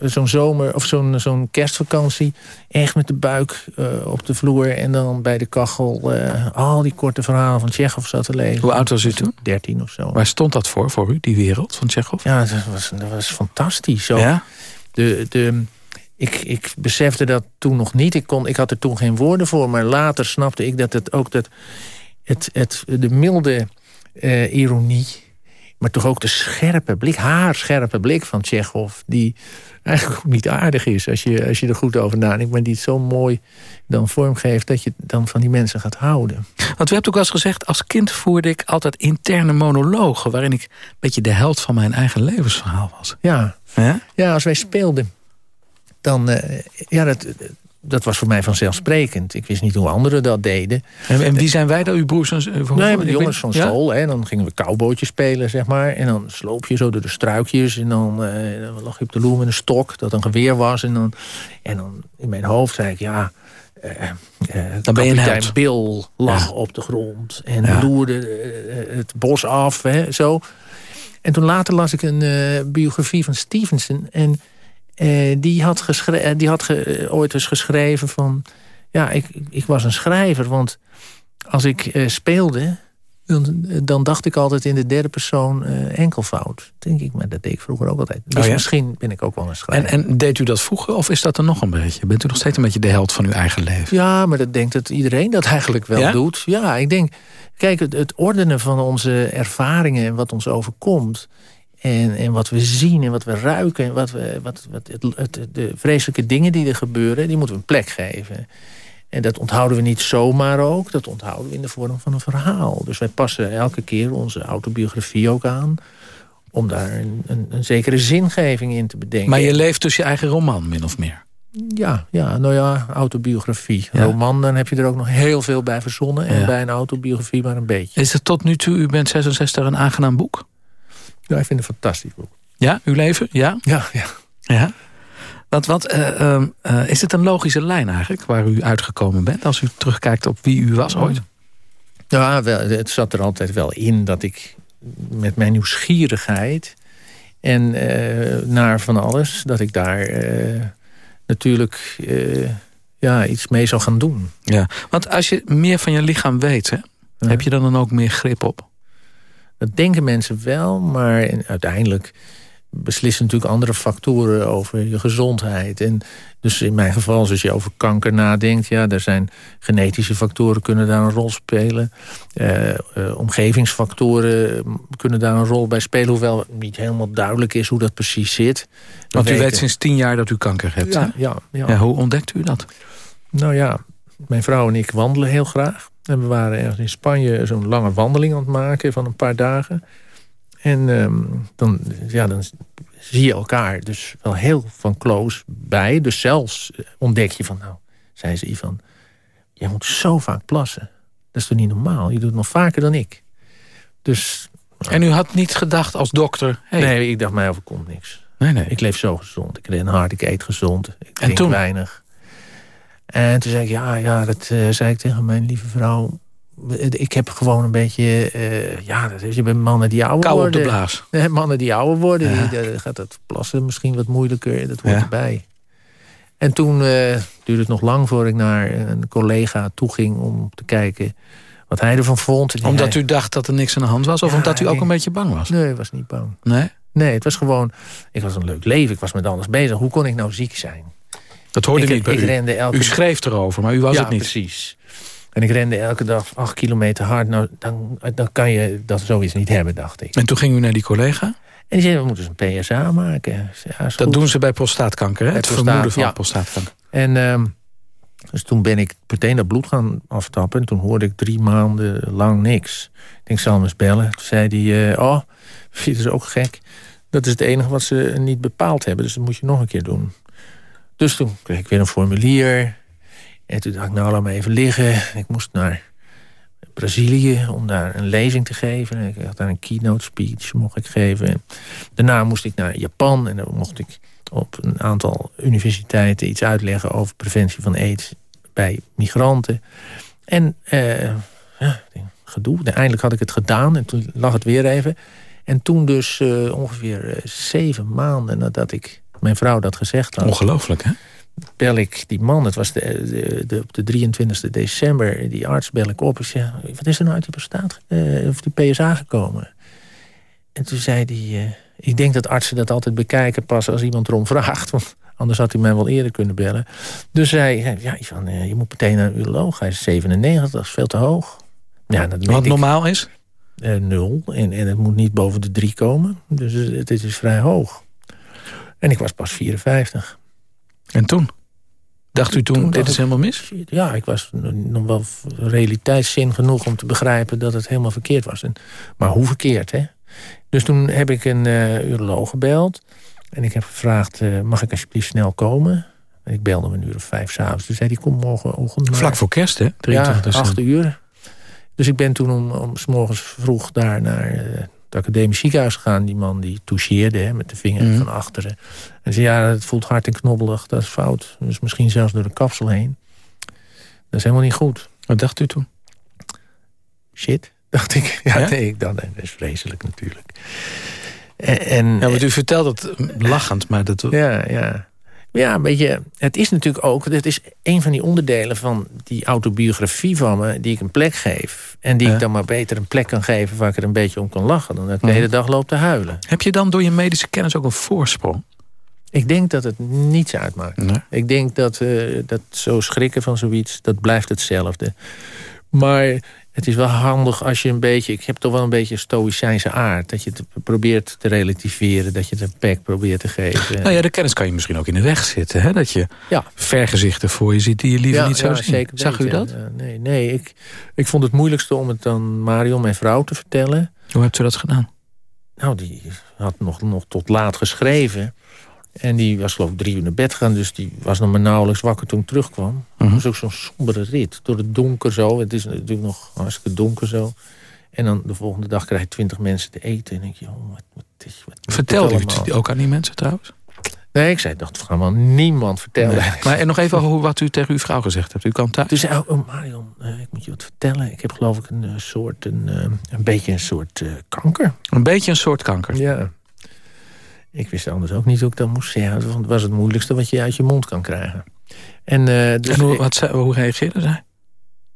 zo'n zomer of zo'n zo'n kerstvakantie... echt met de buik uh, op de vloer... en dan bij de kachel uh, al die korte verhalen van Tsjechov zat te lezen. Hoe oud was u toen? Dertien of zo. Waar stond dat voor, voor u, die wereld van Tsjechov? Ja, dat was, dat was fantastisch. Zo. Ja? De... de ik, ik besefte dat toen nog niet. Ik, kon, ik had er toen geen woorden voor. Maar later snapte ik dat het ook dat het, het, de milde uh, ironie... maar toch ook de scherpe blik, haar scherpe blik van Tsjechov... die eigenlijk ook niet aardig is als je, als je er goed over nadenkt... maar die het zo mooi dan vormgeeft dat je dan van die mensen gaat houden. Want u hebt ook wel eens gezegd... als kind voerde ik altijd interne monologen... waarin ik een beetje de held van mijn eigen levensverhaal was. Ja, ja? ja als wij speelden dan, uh, ja, dat, dat was voor mij vanzelfsprekend. Ik wist niet hoe anderen dat deden. En, en wie zijn wij dan, uw broers? En, nee, de jongens van school. Hè, dan gingen we cowboytjes spelen, zeg maar. En dan sloop je zo door de struikjes. En dan, uh, dan lag je op de loer met een stok, dat een geweer was. En dan, en dan in mijn hoofd zei ik, ja... Uh, uh, dan ben je Bill lag op de grond en ja. loerde het bos af, hè, zo. En toen later las ik een biografie van Stevenson... en uh, die had, die had ooit eens geschreven van... Ja, ik, ik was een schrijver, want als ik uh, speelde... Dan, dan, dacht ik altijd in de derde persoon uh, enkelvoud. Denk ik, maar dat deed ik vroeger ook altijd. Dus oh ja? misschien ben ik ook wel een schrijver. En, en, deed u dat vroeger of is dat er nog een beetje? Bent u nog steeds een beetje de held van uw eigen leven? Ja, maar dat denkt dat iedereen dat eigenlijk wel ja? doet. Ja, ik denk... Kijk, het, het ordenen van onze ervaringen en wat ons overkomt... En, en wat we zien en wat we ruiken... en wat we, wat, wat het, het, de vreselijke dingen die er gebeuren... die moeten we een plek geven. En dat onthouden we niet zomaar ook. Dat onthouden we in de vorm van een verhaal. Dus wij passen elke keer onze autobiografie ook aan... om daar een, een, een zekere zingeving in te bedenken. Maar je leeft dus je eigen roman, min of meer? Ja, ja, nou ja, autobiografie. Ja. Roman, dan heb je er ook nog heel veel bij verzonnen. En bij een autobiografie maar een beetje. Is het tot nu toe, u bent 66, een aangenaam boek? Ja, ik vind het een fantastisch boek. Ja, uw leven? Ja? Ja, ja. ja. Want wat, uh, uh, is het een logische lijn eigenlijk waar u uitgekomen bent... als u terugkijkt op wie u was ooit? Ja, wel, het zat er altijd wel in dat ik met mijn nieuwsgierigheid... en uh, naar van alles, dat ik daar natuurlijk ja, iets mee zou gaan doen. Ja, want als je meer van je lichaam weet... Hè, ja. heb je dan dan ook meer grip op? Dat denken mensen wel, maar uiteindelijk beslissen natuurlijk andere factoren over je gezondheid. En dus in mijn geval, als je over kanker nadenkt... ja, er zijn genetische factoren kunnen daar een rol spelen. Uh, uh, omgevingsfactoren kunnen daar een rol bij spelen... hoewel niet helemaal duidelijk is hoe dat precies zit. Want u weet sinds tien jaar dat u kanker hebt, ja, ja, ja. ja, Hoe ontdekt u dat? Nou ja, mijn vrouw en ik wandelen heel graag. En we waren ergens in Spanje zo'n lange wandeling aan het maken van een paar dagen. En um, dan, ja, dan zie je elkaar dus wel heel van close bij. Dus zelfs ontdek je van, nou, zei ze Ivan... jij moet zo vaak plassen. Dat is toch niet normaal? Je doet het nog vaker dan ik. Dus... En u had niet gedacht als dokter... Hey. Nee, ik dacht, mij overkomt niks. Nee, nee. Ik leef zo gezond. Ik ren hard, ik eet gezond. Ik drink toen? weinig. En toen zei ik, ja, ja dat uh, zei ik tegen mijn lieve vrouw. Ik heb gewoon een beetje, uh, ja, dat is, je bent mannen die ouder Kou worden. op de blaas. mannen die ouder worden, ja. die, gaat dat plassen misschien wat moeilijker. Dat hoort ja. erbij. En toen duurde het nog lang voor ik naar een collega toe ging om te kijken wat hij ervan vond. En omdat hij... u dacht dat er niks aan de hand was? Of ja, omdat u ook een beetje bang was? Nee, ik was niet bang. Nee? Nee, het was gewoon, ik was een leuk leven. Ik was met alles bezig. Hoe kon ik nou ziek zijn? Dat hoorde ik, niet bij ik u. Rende elke... U schreef erover, maar u was ja, het niet. precies. En ik rende elke dag acht kilometer hard. Nou, dan, dan kan je dat zoiets niet hebben, dacht ik. En toen ging u naar die collega? En die zei, we moeten een PSA maken. Ja, dat goed. doen ze bij prostaatkanker, hè? Het prostaat, vermoeden van ja. prostaatkanker. En um, dus toen ben ik meteen dat bloed gaan aftappen. En toen hoorde ik drie maanden lang niks. Ik denk, zal hem eens bellen. Toen zei hij, uh, oh, vind je dat ook gek? Dat is het enige wat ze niet bepaald hebben. Dus dat moet je nog een keer doen. Dus toen kreeg ik weer een formulier. En toen dacht ik, nou laat me even liggen. Ik moest naar Brazilië om daar een lezing te geven. En ik had daar een keynote speech mocht ik geven. En daarna moest ik naar Japan. En dan mocht ik op een aantal universiteiten iets uitleggen... over preventie van aids bij migranten. En uh, ja, gedoe. Eindelijk had ik het gedaan. En toen lag het weer even. En toen dus uh, ongeveer uh, zeven maanden nadat ik mijn vrouw dat gezegd had. Ongelooflijk, hè? Bel ik die man, het was de, de, de, op de 23 december, die arts bel ik op. Ik zeg, wat is er nou uit die, prostaat, uh, of die PSA gekomen? En toen zei hij, uh, ik denk dat artsen dat altijd bekijken pas als iemand erom vraagt. Want Anders had hij mij wel eerder kunnen bellen. Dus hij ja, Ivan, eh, je moet meteen naar een uroloog. Hij is 97, dat is veel te hoog. Ja, dat Wat normaal is? Uh, nul. En, en het moet niet boven de drie komen. Dus het, het is vrij hoog. En ik was pas 54. En toen? Dacht u toen, toen dit is helemaal mis? Ja, ik was nog wel realiteitszin genoeg om te begrijpen dat het helemaal verkeerd was. En, maar hoe verkeerd, hè? Dus toen heb ik een uh, uroloog gebeld. En ik heb gevraagd, uh, mag ik alsjeblieft snel komen? En ik belde om een uur of vijf s'avonds. Dus zei hij, kom morgenochtend. Maar... Vlak voor kerst, hè? 23 ja, acht uur. Dus ik ben toen om, om s morgens vroeg daar naar uh, het academisch ziekenhuis gegaan. Die man die toucheerde hè, met de vinger mm. van achteren. En zei, ja, het voelt hard en knobbelig, dat is fout. Dus misschien zelfs door de kapsel heen. Dat is helemaal niet goed. Wat dacht u toen? Shit, dacht ik. Ja, ja? nee, ik dacht, dat is vreselijk natuurlijk. En, ja, want u vertelt het lachend, maar dat... Ja, ja. Ja, weet je, het is natuurlijk ook... Het is een van die onderdelen van die autobiografie van me... die ik een plek geef. En die ik dan maar beter een plek kan geven... waar ik er een beetje om kan lachen... dan dat ik de hele dag loop te huilen. Heb je dan door je medische kennis ook een voorsprong? Ik denk dat het niets uitmaakt. Nee. Ik denk dat, uh, dat zo schrikken van zoiets... dat blijft hetzelfde. Maar het is wel handig als je een beetje... Ik heb toch wel een beetje stoïcijnse aard. Dat je het probeert te relativeren. Dat je het een pek probeert te geven. Nou ja, de kennis kan je misschien ook in de weg zitten. Hè? Dat je ja. vergezichten voor je ziet die je liever ja, niet zou ja, zien. Zeker Zag u dat? Nee, nee ik, ik vond het moeilijkste om het aan Marion, mijn vrouw, te vertellen. Hoe hebt u dat gedaan? Nou, die had nog, nog tot laat geschreven. En die was geloof ik drie uur naar bed gegaan. Dus die was nog maar nauwelijks wakker toen ik terugkwam. Mm -hmm. Het was ook zo'n sombere rit. Door het donker zo. Het is natuurlijk nog hartstikke donker zo. En dan de volgende dag krijg je twintig mensen te eten. En denk je, oh, wat, wat is, wat Vertelde u het ook aan die mensen trouwens? Nee, ik zei, dat gaan wel niemand vertellen. Nee. Maar en nog even over wat u tegen uw vrouw gezegd hebt. U kan thuis. Toen zei oh Marion, uh, ik moet je wat vertellen. Ik heb geloof ik een uh, soort, een, uh, een beetje een soort kanker. Een beetje een soort kanker? Ja. Ik wist anders ook niet hoe ik dat moest zeggen. Want het was het moeilijkste wat je uit je mond kan krijgen. En, uh, dus en hoe, wat, hoe reageerde zij?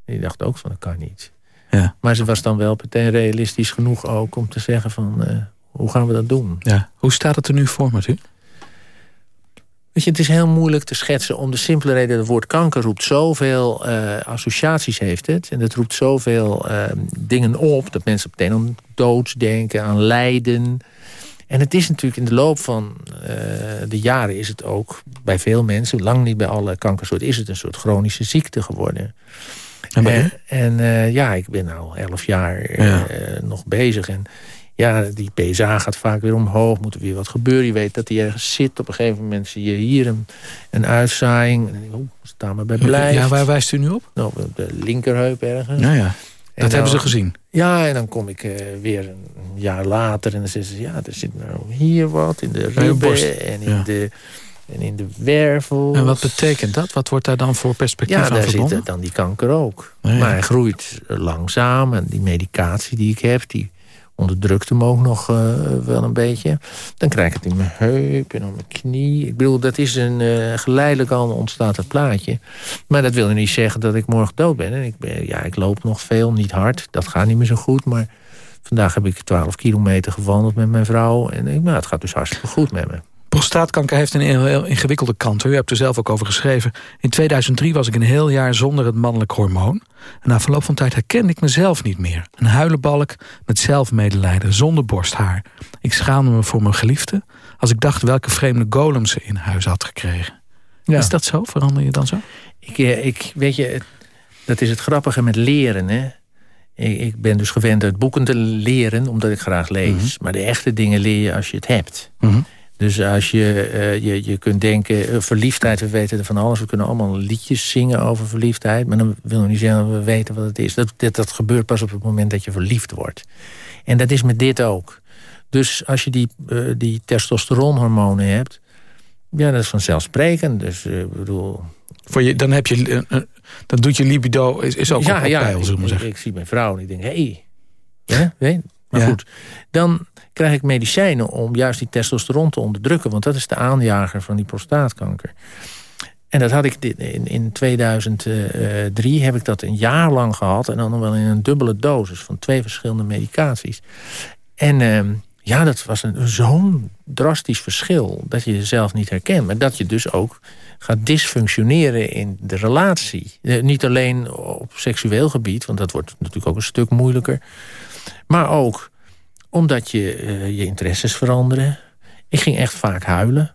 Die dacht ook van, dat kan niet. Ja. Maar ze was dan wel meteen realistisch genoeg ook om te zeggen van... Uh, hoe gaan we dat doen? Ja. Hoe staat het er nu voor met u? Weet je, het is heel moeilijk te schetsen om de simpele reden... dat het woord kanker roept zoveel uh, associaties heeft het. En dat roept zoveel uh, dingen op... dat mensen meteen aan doods denken, aan lijden... En het is natuurlijk in de loop van uh, de jaren is het ook bij veel mensen... lang niet bij alle kankersoorten, is het een soort chronische ziekte geworden. En, en, en uh, ja, ik ben al elf jaar ja. uh, nog bezig. En ja, die PSA gaat vaak weer omhoog. Moet er weer wat gebeuren. Je weet dat die ergens zit. Op een gegeven moment zie je hier een, een uitzaaiing. En ik, oh, sta maar bij blijf. Ja, waar wijst u nu op? Nou, op de linkerheup ergens. Ja, ja. Dat hebben ze gezien? Ja, en dan kom ik uh, weer een jaar later en dan zeggen ze... ja, er zit nou hier wat in de ribben en in, ja. de, en in de wervel. En wat betekent dat? Wat wordt daar dan voor perspectief ja, aan daar verbonden? zit dan die kanker ook. Ja, ja. Maar hij groeit langzaam en die medicatie die ik heb... die onderdrukt hem ook nog uh, wel een beetje. Dan krijg ik het in mijn heup en op mijn knie. Ik bedoel, dat is een uh, geleidelijk al ontstaat het plaatje. Maar dat wil niet zeggen dat ik morgen dood ben. En ik, ben, ja, ik loop nog veel, niet hard. Dat gaat niet meer zo goed, maar... Vandaag heb ik 12 kilometer gewandeld met mijn vrouw. En nou, het gaat dus hartstikke goed met me. Prostaatkanker heeft een heel ingewikkelde kant. U hebt er zelf ook over geschreven. In 2003 was ik een heel jaar zonder het mannelijk hormoon. En na verloop van tijd herkende ik mezelf niet meer. Een huilenbalk met zelfmedelijden, zonder borsthaar. Ik schaamde me voor mijn geliefde... als ik dacht welke vreemde golem ze in huis had gekregen. Ja. Is dat zo? Verander je dan zo? Ik, ik, weet je, dat is het grappige met leren, hè? Ik ben dus gewend uit boeken te leren, omdat ik graag lees. Mm -hmm. Maar de echte dingen leer je als je het hebt. Mm -hmm. Dus als je, uh, je, je kunt denken, uh, verliefdheid, we weten er van alles. We kunnen allemaal liedjes zingen over verliefdheid. Maar dan wil nog niet zeggen dat we weten wat het is. Dat, dat, dat gebeurt pas op het moment dat je verliefd wordt. En dat is met dit ook. Dus als je die, uh, die testosteronhormonen hebt... Ja, dat is vanzelfsprekend. Dus ik bedoel... Voor je, dan, heb je, dan doet je libido is, is ook ja, op ja, peil, zullen we zeggen. Ik, ik zie mijn vrouw en ik denk, hé... Hey. Ja, weet Maar ja. goed, dan krijg ik medicijnen om juist die testosteron te onderdrukken. Want dat is de aanjager van die prostaatkanker. En dat had ik in, in 2003 heb ik dat een jaar lang gehad. En dan wel in een dubbele dosis van twee verschillende medicaties. En uh, Ja, dat was zo'n drastisch verschil dat je jezelf niet herkent. Maar dat je dus ook gaat dysfunctioneren in de relatie. Eh, niet alleen op seksueel gebied, want dat wordt natuurlijk ook een stuk moeilijker. Maar ook omdat je uh, je interesses veranderen. Ik ging echt vaak huilen.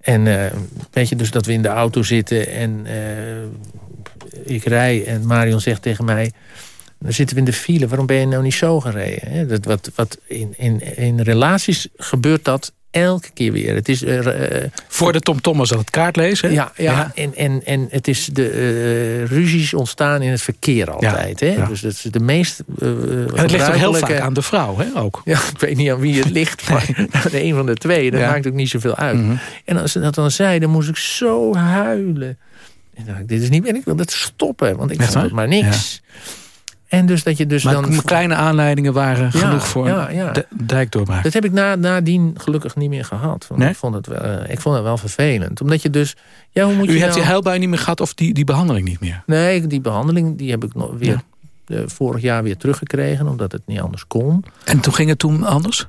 En uh, weet je, dus dat we in de auto zitten en uh, ik rij en Marion zegt tegen mij... Dan zitten we in de file, waarom ben je nou niet zo gereden? Dat, wat, wat in, in, in relaties gebeurt dat elke keer weer. Het is, uh, Voor de Tom Thomas aan het kaart lezen. Ja, ja, ja, En, en, en het is de uh, ruzies ontstaan in het verkeer altijd. Ja, hè? Dus dat is de meest uh, En het ligt ook heel vaak aan de vrouw, hè? Ook. Ja, ik weet niet aan wie het ligt, maar nee. een van de twee. Dat maakt ook niet zoveel uit. Mm -hmm. En als ze dat dan zei, dan moest ik zo huilen. En dacht ik, dit is niet meer, ik wil dat stoppen, want ik vond het maar niks. En dus dat je dus maar dan... kleine aanleidingen waren ja, genoeg voor ja, ja. een dijk doormaken. Dat heb ik na, nadien gelukkig niet meer gehad. Want nee? ik, vond het wel, uh, ik vond het wel vervelend. Omdat je dus... Ja, hoe moet U je hebt nou... die huilbui niet meer gehad of die, die behandeling niet meer? Nee, die behandeling die heb ik nog weer uh, vorig jaar weer teruggekregen. Omdat het niet anders kon. En toen ging het toen anders?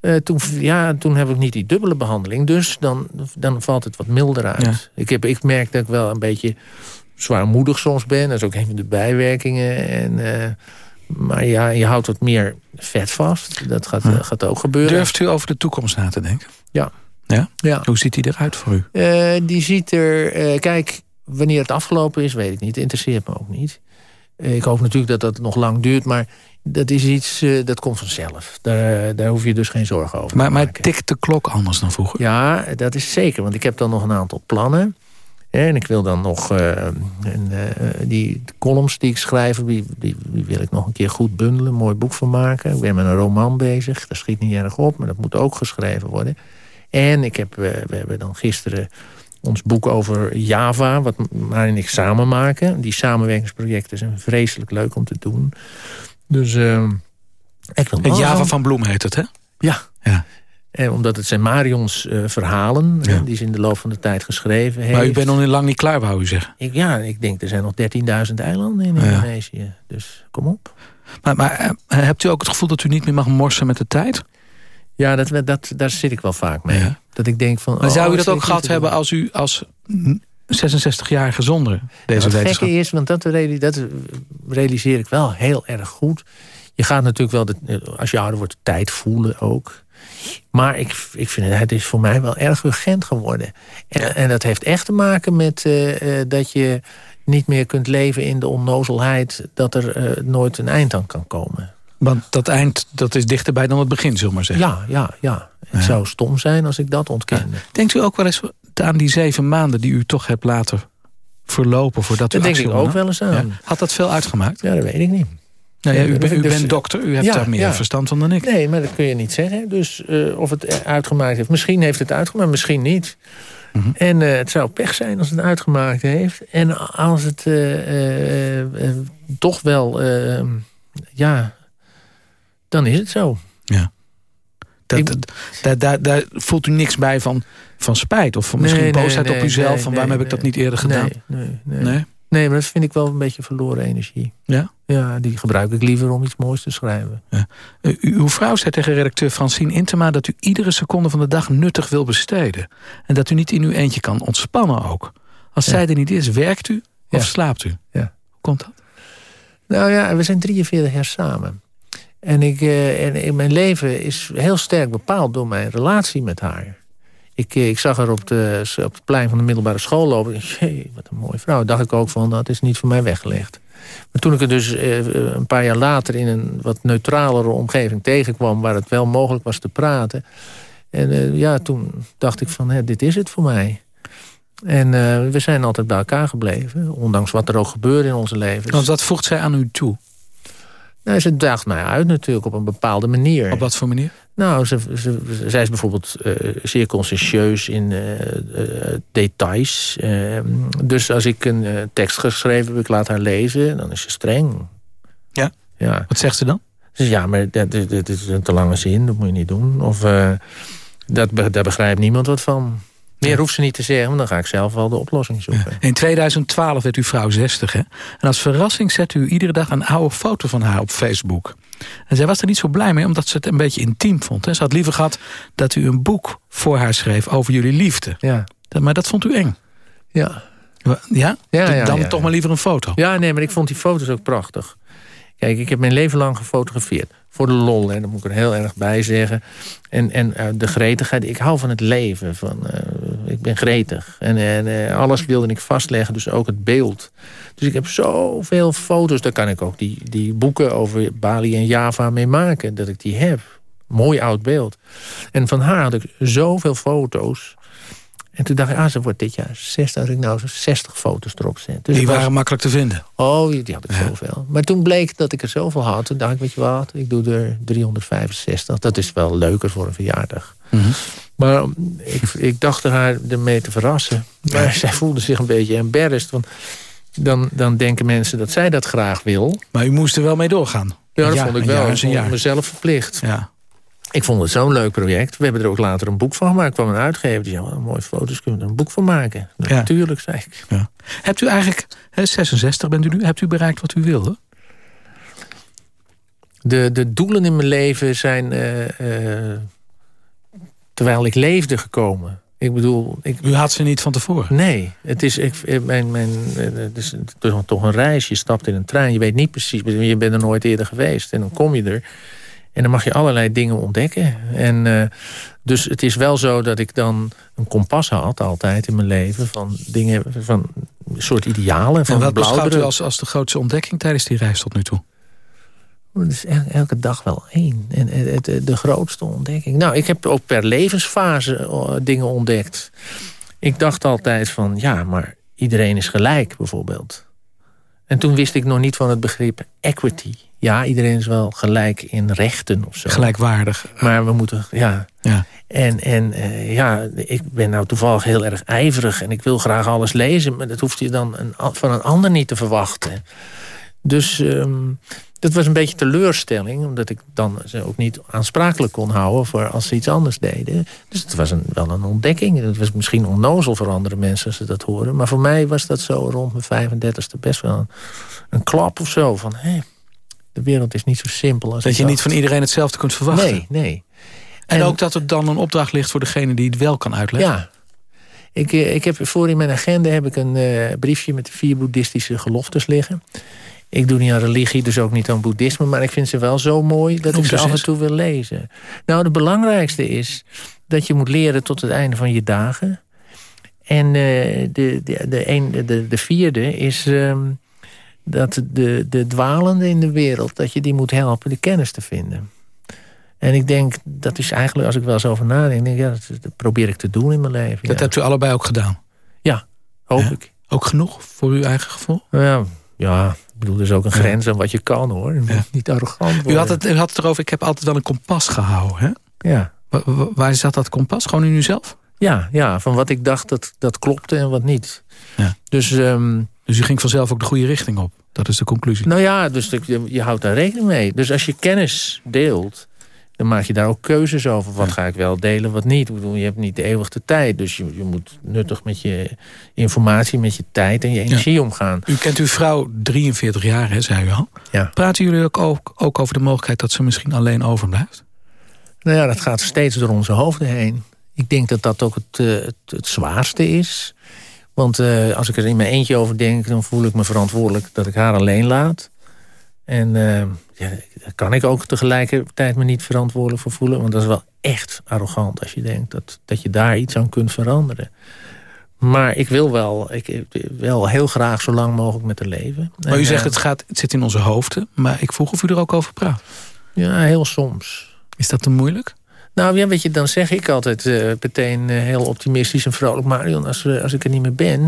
Uh, toen, ja, toen heb ik niet die dubbele behandeling. Dus dan, dan valt het wat milder uit. Ik, heb, ik merk dat ik wel een beetje zwaarmoedig soms ben. Dat is ook een van de bijwerkingen. En, uh, maar ja, je houdt wat meer vet vast. Dat gaat, gaat ook gebeuren. Durft u over de toekomst na te denken? Ja. Ja? ja. Hoe ziet die eruit voor u? Uh, die ziet er... kijk, wanneer het afgelopen is, weet ik niet. Interesseert me ook niet. ik hoop natuurlijk dat dat nog lang duurt, maar... Dat is iets, dat komt vanzelf. Daar, daar hoef je dus geen zorgen over maar, te maken. Maar tikt de klok anders dan vroeger? Ja, dat is zeker. Want ik heb dan nog een aantal plannen. En ik wil dan nog uh, en, uh, die columns die ik schrijf, die, die, die, wil ik nog een keer goed bundelen. Een mooi boek van maken. Ik ben met een roman bezig. Dat schiet niet erg op, maar dat moet ook geschreven worden. En ik heb, uh, we hebben dan gisteren ons boek over Java, wat Marie en ik samen maken. Die samenwerkingsprojecten zijn vreselijk leuk om te doen. Dus ik wil Het Java van Bloem heet het, hè? Ja. ja. En omdat het zijn Marions uh, verhalen, ja. die ze in de loop van de tijd geschreven heeft. Maar u bent nog lang niet klaar, wou u zeggen? Ik, ja, ik denk er zijn nog 13.000 eilanden in Indonesië. Ja. Dus kom op. Maar, maar uh, hebt u ook het gevoel dat u niet meer mag morsen met de tijd? Ja, dat, dat, daar zit ik wel vaak mee. Ja. Dat ik denk van... Maar oh, zou u dat ook gehad hebben als u als 66-jarige zonder deze ja, wetenschap? Het gekke is, want dat, dat realiseer ik wel heel erg goed. Je gaat natuurlijk wel, de, als je ouder wordt, tijd voelen ook. Maar ik, ik vind het, het is voor mij wel erg urgent geworden. En, ja. en dat heeft echt te maken met uh, uh, dat je niet meer kunt leven in de onnozelheid... dat er uh, nooit een eind aan kan komen. Want dat eind dat is dichterbij dan het begin, zullen we maar zeggen. Ja, ja, ja. Het ja. zou stom zijn als ik dat ontkende. Ja. Denkt u ook wel eens aan die zeven maanden die u toch hebt laten verlopen... voordat u dat denk ik ook wel eens aan. Had dat veel uitgemaakt? Ja, dat weet ik niet. Nou ja, u, ben, u dus, bent dokter, u hebt ja, daar meer ja. verstand van dan ik. Nee, maar dat kun je niet zeggen. Dus uh, of het uitgemaakt heeft. Misschien heeft het uitgemaakt, misschien niet. Mm -hmm. En uh, het zou pech zijn als het uitgemaakt heeft. En als het uh, toch wel... ja, dan is het zo. Ja. Daar, daar, daar voelt u niks bij van, van spijt? Of van misschien nee, boosheid nee, op uzelf? nee, van waarom heb ik dat niet eerder gedaan? Nee, nee, Nee, maar dat vind ik wel een beetje verloren energie. Ja? Ja, die gebruik ik liever om iets moois te schrijven. Ja. Uw vrouw zei tegen redacteur Francine Intema... dat u iedere seconde van de dag nuttig wil besteden. En dat u niet in uw eentje kan ontspannen ook. Als ja. zij er niet is, werkt u of ja. slaapt u? Ja. Hoe komt dat? Nou ja, we zijn 43 jaar samen. En, ik, uh, en in mijn leven is heel sterk bepaald door mijn relatie met haar. Ik, ik zag haar op, de, op het plein van de middelbare school lopen. Jee, wat een mooie vrouw. dacht ik ook van, dat is niet voor mij weggelegd. Maar toen ik er dus eh, een paar jaar later in een wat neutralere omgeving tegenkwam... waar het wel mogelijk was te praten... en uh, ja, toen dacht ik van, hè, dit is het voor mij. En uh, we zijn altijd bij elkaar gebleven. Ondanks wat er ook gebeurde in onze levens. Want wat voegt zij aan u toe? Nou, ze daagt mij uit natuurlijk op een bepaalde manier. Op wat voor manier? Nou, ze, ze, zij is bijvoorbeeld uh, zeer conscientieus in uh, uh, details. dus als ik een tekst geschreven heb, ik laat haar lezen, dan is ze streng. Ja? ja. Wat zegt ze dan? Dus ja, maar dat, is een te lange zin, dat moet je niet doen. Of dat, daar begrijpt niemand wat van. Meer hoeft ze niet te zeggen, want dan ga ik zelf wel de oplossing zoeken. In 2012 werd uw vrouw 60, hè? En als verrassing zette u iedere dag een oude foto van haar op Facebook. En zij was er niet zo blij mee, omdat ze het een beetje intiem vond. Hè? Ze had liever gehad dat u een boek voor haar schreef over jullie liefde. Ja. Maar dat vond u eng. Ja. Ja? Ja, ja, Dan ja, toch maar liever een foto. Ja, nee, maar ik vond die foto's ook prachtig. Kijk, ik heb mijn leven lang gefotografeerd. Voor de lol, hè, dat moet ik er heel erg bij zeggen. En, en eh, de gretigheid, ik hou van het leven. Van, eh, ik ben gretig. En, en eh, alles wilde ik vastleggen, dus ook het beeld. Dus ik heb zoveel foto's. Daar kan ik ook die, die boeken over Bali en Java mee maken. Dat ik die heb. Mooi oud beeld. En van haar had ik zoveel foto's. En toen dacht ik, ah, ze wordt dit jaar 60. Als ik nou zo 60 foto's erop zet. Dus Die was- waren makkelijk te vinden. Oh, die had ik zoveel. Maar toen bleek dat ik er zoveel had. Toen dacht ik, weet je wat, ik doe er 365. Dat is wel leuker voor een verjaardag. Mhm. Maar ik, ik dacht haar ermee te verrassen. Maar zij voelde zich een beetje embarrassed. Want dan, dan denken mensen dat zij dat graag wil. Maar u moest er wel mee doorgaan. Ja, dat Ja, vond ik wel. jaar Ik vond mezelf verplicht. Ja. Ik vond het zo'n leuk project. We hebben er ook later een boek van gemaakt. Er kwam een uitgever die zei, mooie foto's, kunnen we er een boek van maken? Ja. Natuurlijk, zei ik. Ja. Hebt u eigenlijk, hè, 66 bent u nu, hebt u bereikt wat u wilde? De, de doelen in mijn leven zijn eh, eh, terwijl ik leefde gekomen. Ik bedoel... Ik, U had ze niet van tevoren? Nee, het is, ik, eh, mijn, mijn, het is toch, toch een reis. Je stapt in een trein, je weet niet precies... je bent er nooit eerder geweest. En dan kom je er en dan mag je allerlei dingen ontdekken. En eh, dus het is wel zo dat ik dan een kompas had altijd in mijn leven... van dingen, van een soort idealen, van en wat beschouwt u als, als de grootste ontdekking tijdens die reis tot nu toe? Het is el- elke dag wel één. En het- de grootste ontdekking. Nou, ik heb ook per levensfase eh, dingen ontdekt. Ik dacht altijd van, ja, maar iedereen is gelijk, bijvoorbeeld. En toen wist ik nog niet van het begrip equity. Ja, iedereen is wel gelijk in rechten of zo. Gelijkwaardig. Maar we moeten, ja. Ja. En, en eh, ja, ik ben nou toevallig heel erg ijverig... en ik wil graag alles lezen... maar dat hoeft je dan een, van een ander niet te verwachten. Dus ehm, dat was een beetje teleurstelling... omdat ik dan ze ook niet aansprakelijk kon houden... voor als ze iets anders deden. Dus het was een, wel een ontdekking. Het was misschien onnozel voor andere mensen als ze dat horen... maar voor mij was dat zo rond mijn 35e best wel een, een klap of zo. Van, hé, de wereld is niet zo simpel als Dat je niet van iedereen hetzelfde kunt verwachten. Nee, nee. En, ook dat er dan een opdracht ligt voor degene die het wel kan uitleggen. Ja. Ik, eh, ik heb voor in mijn agenda heb ik een eh, briefje met de vier boeddhistische geloftes liggen. Ik doe niet aan religie, dus ook niet aan boeddhisme... maar ik vind ze wel zo mooi dat ik ze af en toe wil lezen. Nou, de belangrijkste is dat je moet leren tot het einde van je dagen. En eh, de, de, de, een, de, de vierde is ehm, dat de, de dwalenden in de wereld... dat je die moet helpen de kennis te vinden. En ik denk, dat is eigenlijk, als ik wel eens over nadenk... denk ja, dat, dat probeer ik te doen in mijn leven. Dat ja. hebt u allebei ook gedaan. Ja, hoop Ja. ik. Ook genoeg voor uw eigen gevoel? Ja, ja, ik bedoel, er is ook een grens aan wat je kan, hoor. Je moet Niet arrogant worden. U had, het, u had het erover, ik heb altijd wel een kompas gehouden. Hè? Ja. Wa- wa- Waar zat dat kompas? Gewoon in uzelf? Ja, ja, van wat ik dacht dat, dat klopte en wat niet. Ja. Dus, ehm, Dus u ging vanzelf ook de goede richting op. Dat is de conclusie. nou ja, dus je, je houdt daar rekening mee. Dus als je kennis deelt, dan maak je daar ook keuzes over. Wat ga ik wel delen, wat niet. Ik bedoel, je hebt niet de eeuwige tijd. Dus je, je moet nuttig met je informatie, met je tijd en je energie omgaan. U kent uw vrouw 43 jaar, hè, zei u al. Ja. Praten jullie ook, ook, ook over de mogelijkheid dat ze misschien alleen overblijft? Nou ja, dat gaat steeds door onze hoofden heen. Ik denk dat dat ook het, eh, het, het zwaarste is. Want eh, als ik er in mijn eentje over denk... dan voel ik me verantwoordelijk dat ik haar alleen laat. En eh, ja, daar kan ik ook tegelijkertijd me niet verantwoordelijk voor voelen. Want dat is wel echt arrogant als je denkt dat, dat je daar iets aan kunt veranderen. Maar ik wil wel, ik wil heel graag zo lang mogelijk met haar leven. Maar En, u zegt eh, het, gaat, het zit in onze hoofden. Maar ik vroeg of u er ook over praat. Ja, heel soms. Is dat te moeilijk? Nou ja, weet je, dan zeg ik altijd eh, meteen eh, heel optimistisch en vrolijk... Marion, als, we- als ik er niet meer ben,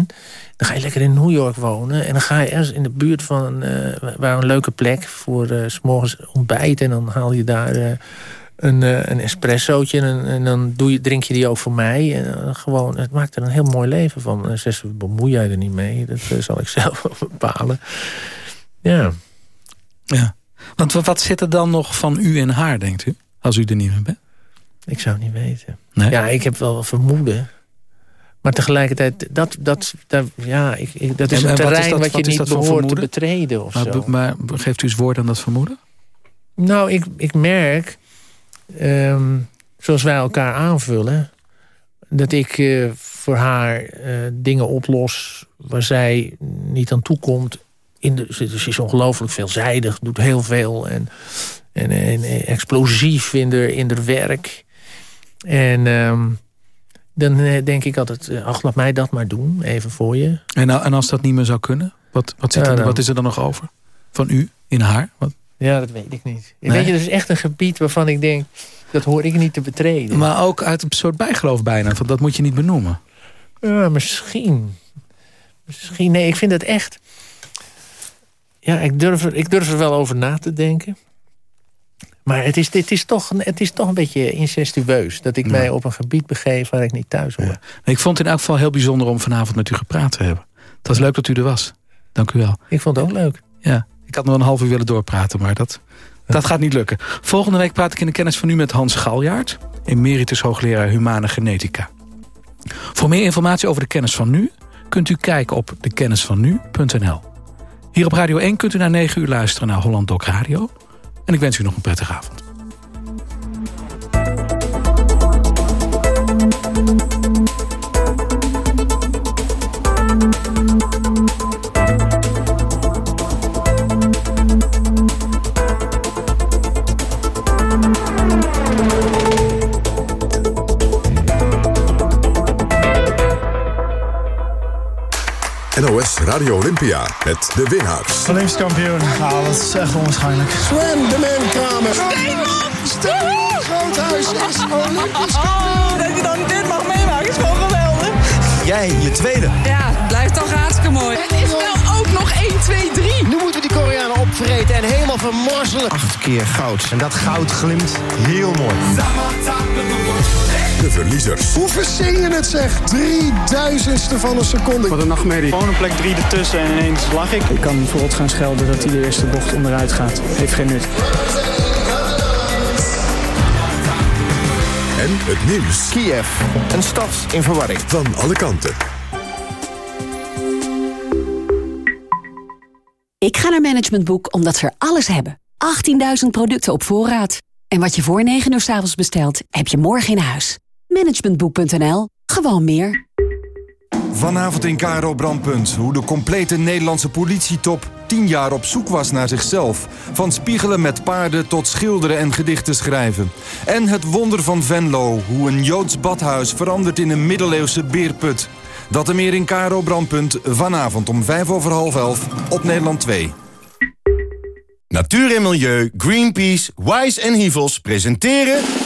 dan ga je lekker in New York wonen... en dan ga je ergens in de buurt van eh, waar een leuke plek voor eh, s morgens ontbijt... en dan haal je daar eh, een, eh, een espressootje en, dan doe je, drink je die ook voor mij. En, eh, gewoon, het maakt er een heel mooi leven van. En zes bemoei jij er niet mee, dat eh, zal ik zelf bepalen. Ja. Ja. Want wa- wat zit er dan nog van u en haar, denkt u? Als u er niet meer bent? Ik zou het niet weten. Nee? Ja, ik heb wel vermoeden. Maar tegelijkertijd, dat, dat, dat, ja, ik, ik, dat is En- een en wat is terrein dat- wat, wat je niet behoort te betreden. Of Maar, zo. maar geeft u eens woord aan dat vermoeden? Nou, ik, ik merk, ehm, zoals wij elkaar aanvullen... dat ik eh, voor haar eh, dingen oplos waar zij niet aan toe komt. In de, ze, is ongelooflijk veelzijdig, doet heel veel... en, en, en explosief in de, in de werk. En ehm, dan eh, denk ik altijd, eh, ach, laat mij dat maar doen, even voor je. En, en als dat niet meer zou kunnen, wat, wat, zit er, wat is er dan nog over? Van u, in haar? Wat? Ja, dat weet ik niet. Nee? Weet je, dat is echt een gebied waarvan ik denk... dat hoor ik niet te betreden. Maar ook uit een soort bijgeloof bijna. Van dat moet je niet benoemen. Ja, misschien. Misschien, nee, ik vind het echt... Ja, ik durf, er, ik durf er wel over na te denken. Maar het is, het is, toch, een- het is toch een beetje incestueus... dat ik mij op een gebied begeef waar ik niet thuis hoor. Ik vond het in elk geval heel bijzonder om vanavond met u gepraat te hebben. Het was leuk dat u er was. Dank u wel. Ik vond het ook leuk. Ja, ik had nog een half uur willen doorpraten, maar dat, dat gaat niet lukken. Volgende week praat ik in de kennis van u met Hans Galjaard... emeritus hoogleraar Humane Genetica. Voor meer informatie over de kennis van nu... kunt u kijken op dekennisvannu.nl. Hier op Radio 1 kunt u na 9 uur luisteren naar Holland Doc Radio. En ik wens u nog een prettige avond. NOS Radio Olympia met de winnaars. Olympisch kampioen. Nou, dat is echt onwaarschijnlijk. Sven de Man Kramer. Steenman! Steenman Groothuis is Olympisch kampioen. Dat je dan dit mag meemaken is gewoon geweldig. Jij, je tweede. Ja, het blijft toch hartstikke mooi. Het is wel ook nog 1, 2, 3. Nu moeten we die Koreanen opvreten en helemaal vermorzelen. Acht keer goud. En dat goud glimt heel mooi. De verliezers. Hoe verzin je het zeg? 3000ste van een seconde. Wat een nachtmerrie. Gewoon een plek drie ertussen en ineens lag ik. Ik kan voor gaan schelden dat hij de eerste bocht onderuit gaat. Heeft geen nut. En het nieuws Kiev. Een stad in verwarring. van alle kanten. Ik ga naar Management Boek omdat ze er alles hebben. 18.000 producten op voorraad. En wat je voor 9 uur s avonds bestelt, heb je morgen in huis. Managementboek.nl. Gewoon meer. Vanavond in Karo Brandpunt. Hoe de complete Nederlandse politietop 10 jaar op zoek was naar zichzelf. Van spiegelen met paarden tot schilderen en gedichten schrijven. En het wonder van Venlo. Hoe een Joods badhuis verandert in een middeleeuwse beerput. Dat en meer in Karo Brandpunt. Vanavond om 5 over half 11 op Nederland 2. Natuur en Milieu, Greenpeace, Wise en Hivels presenteren...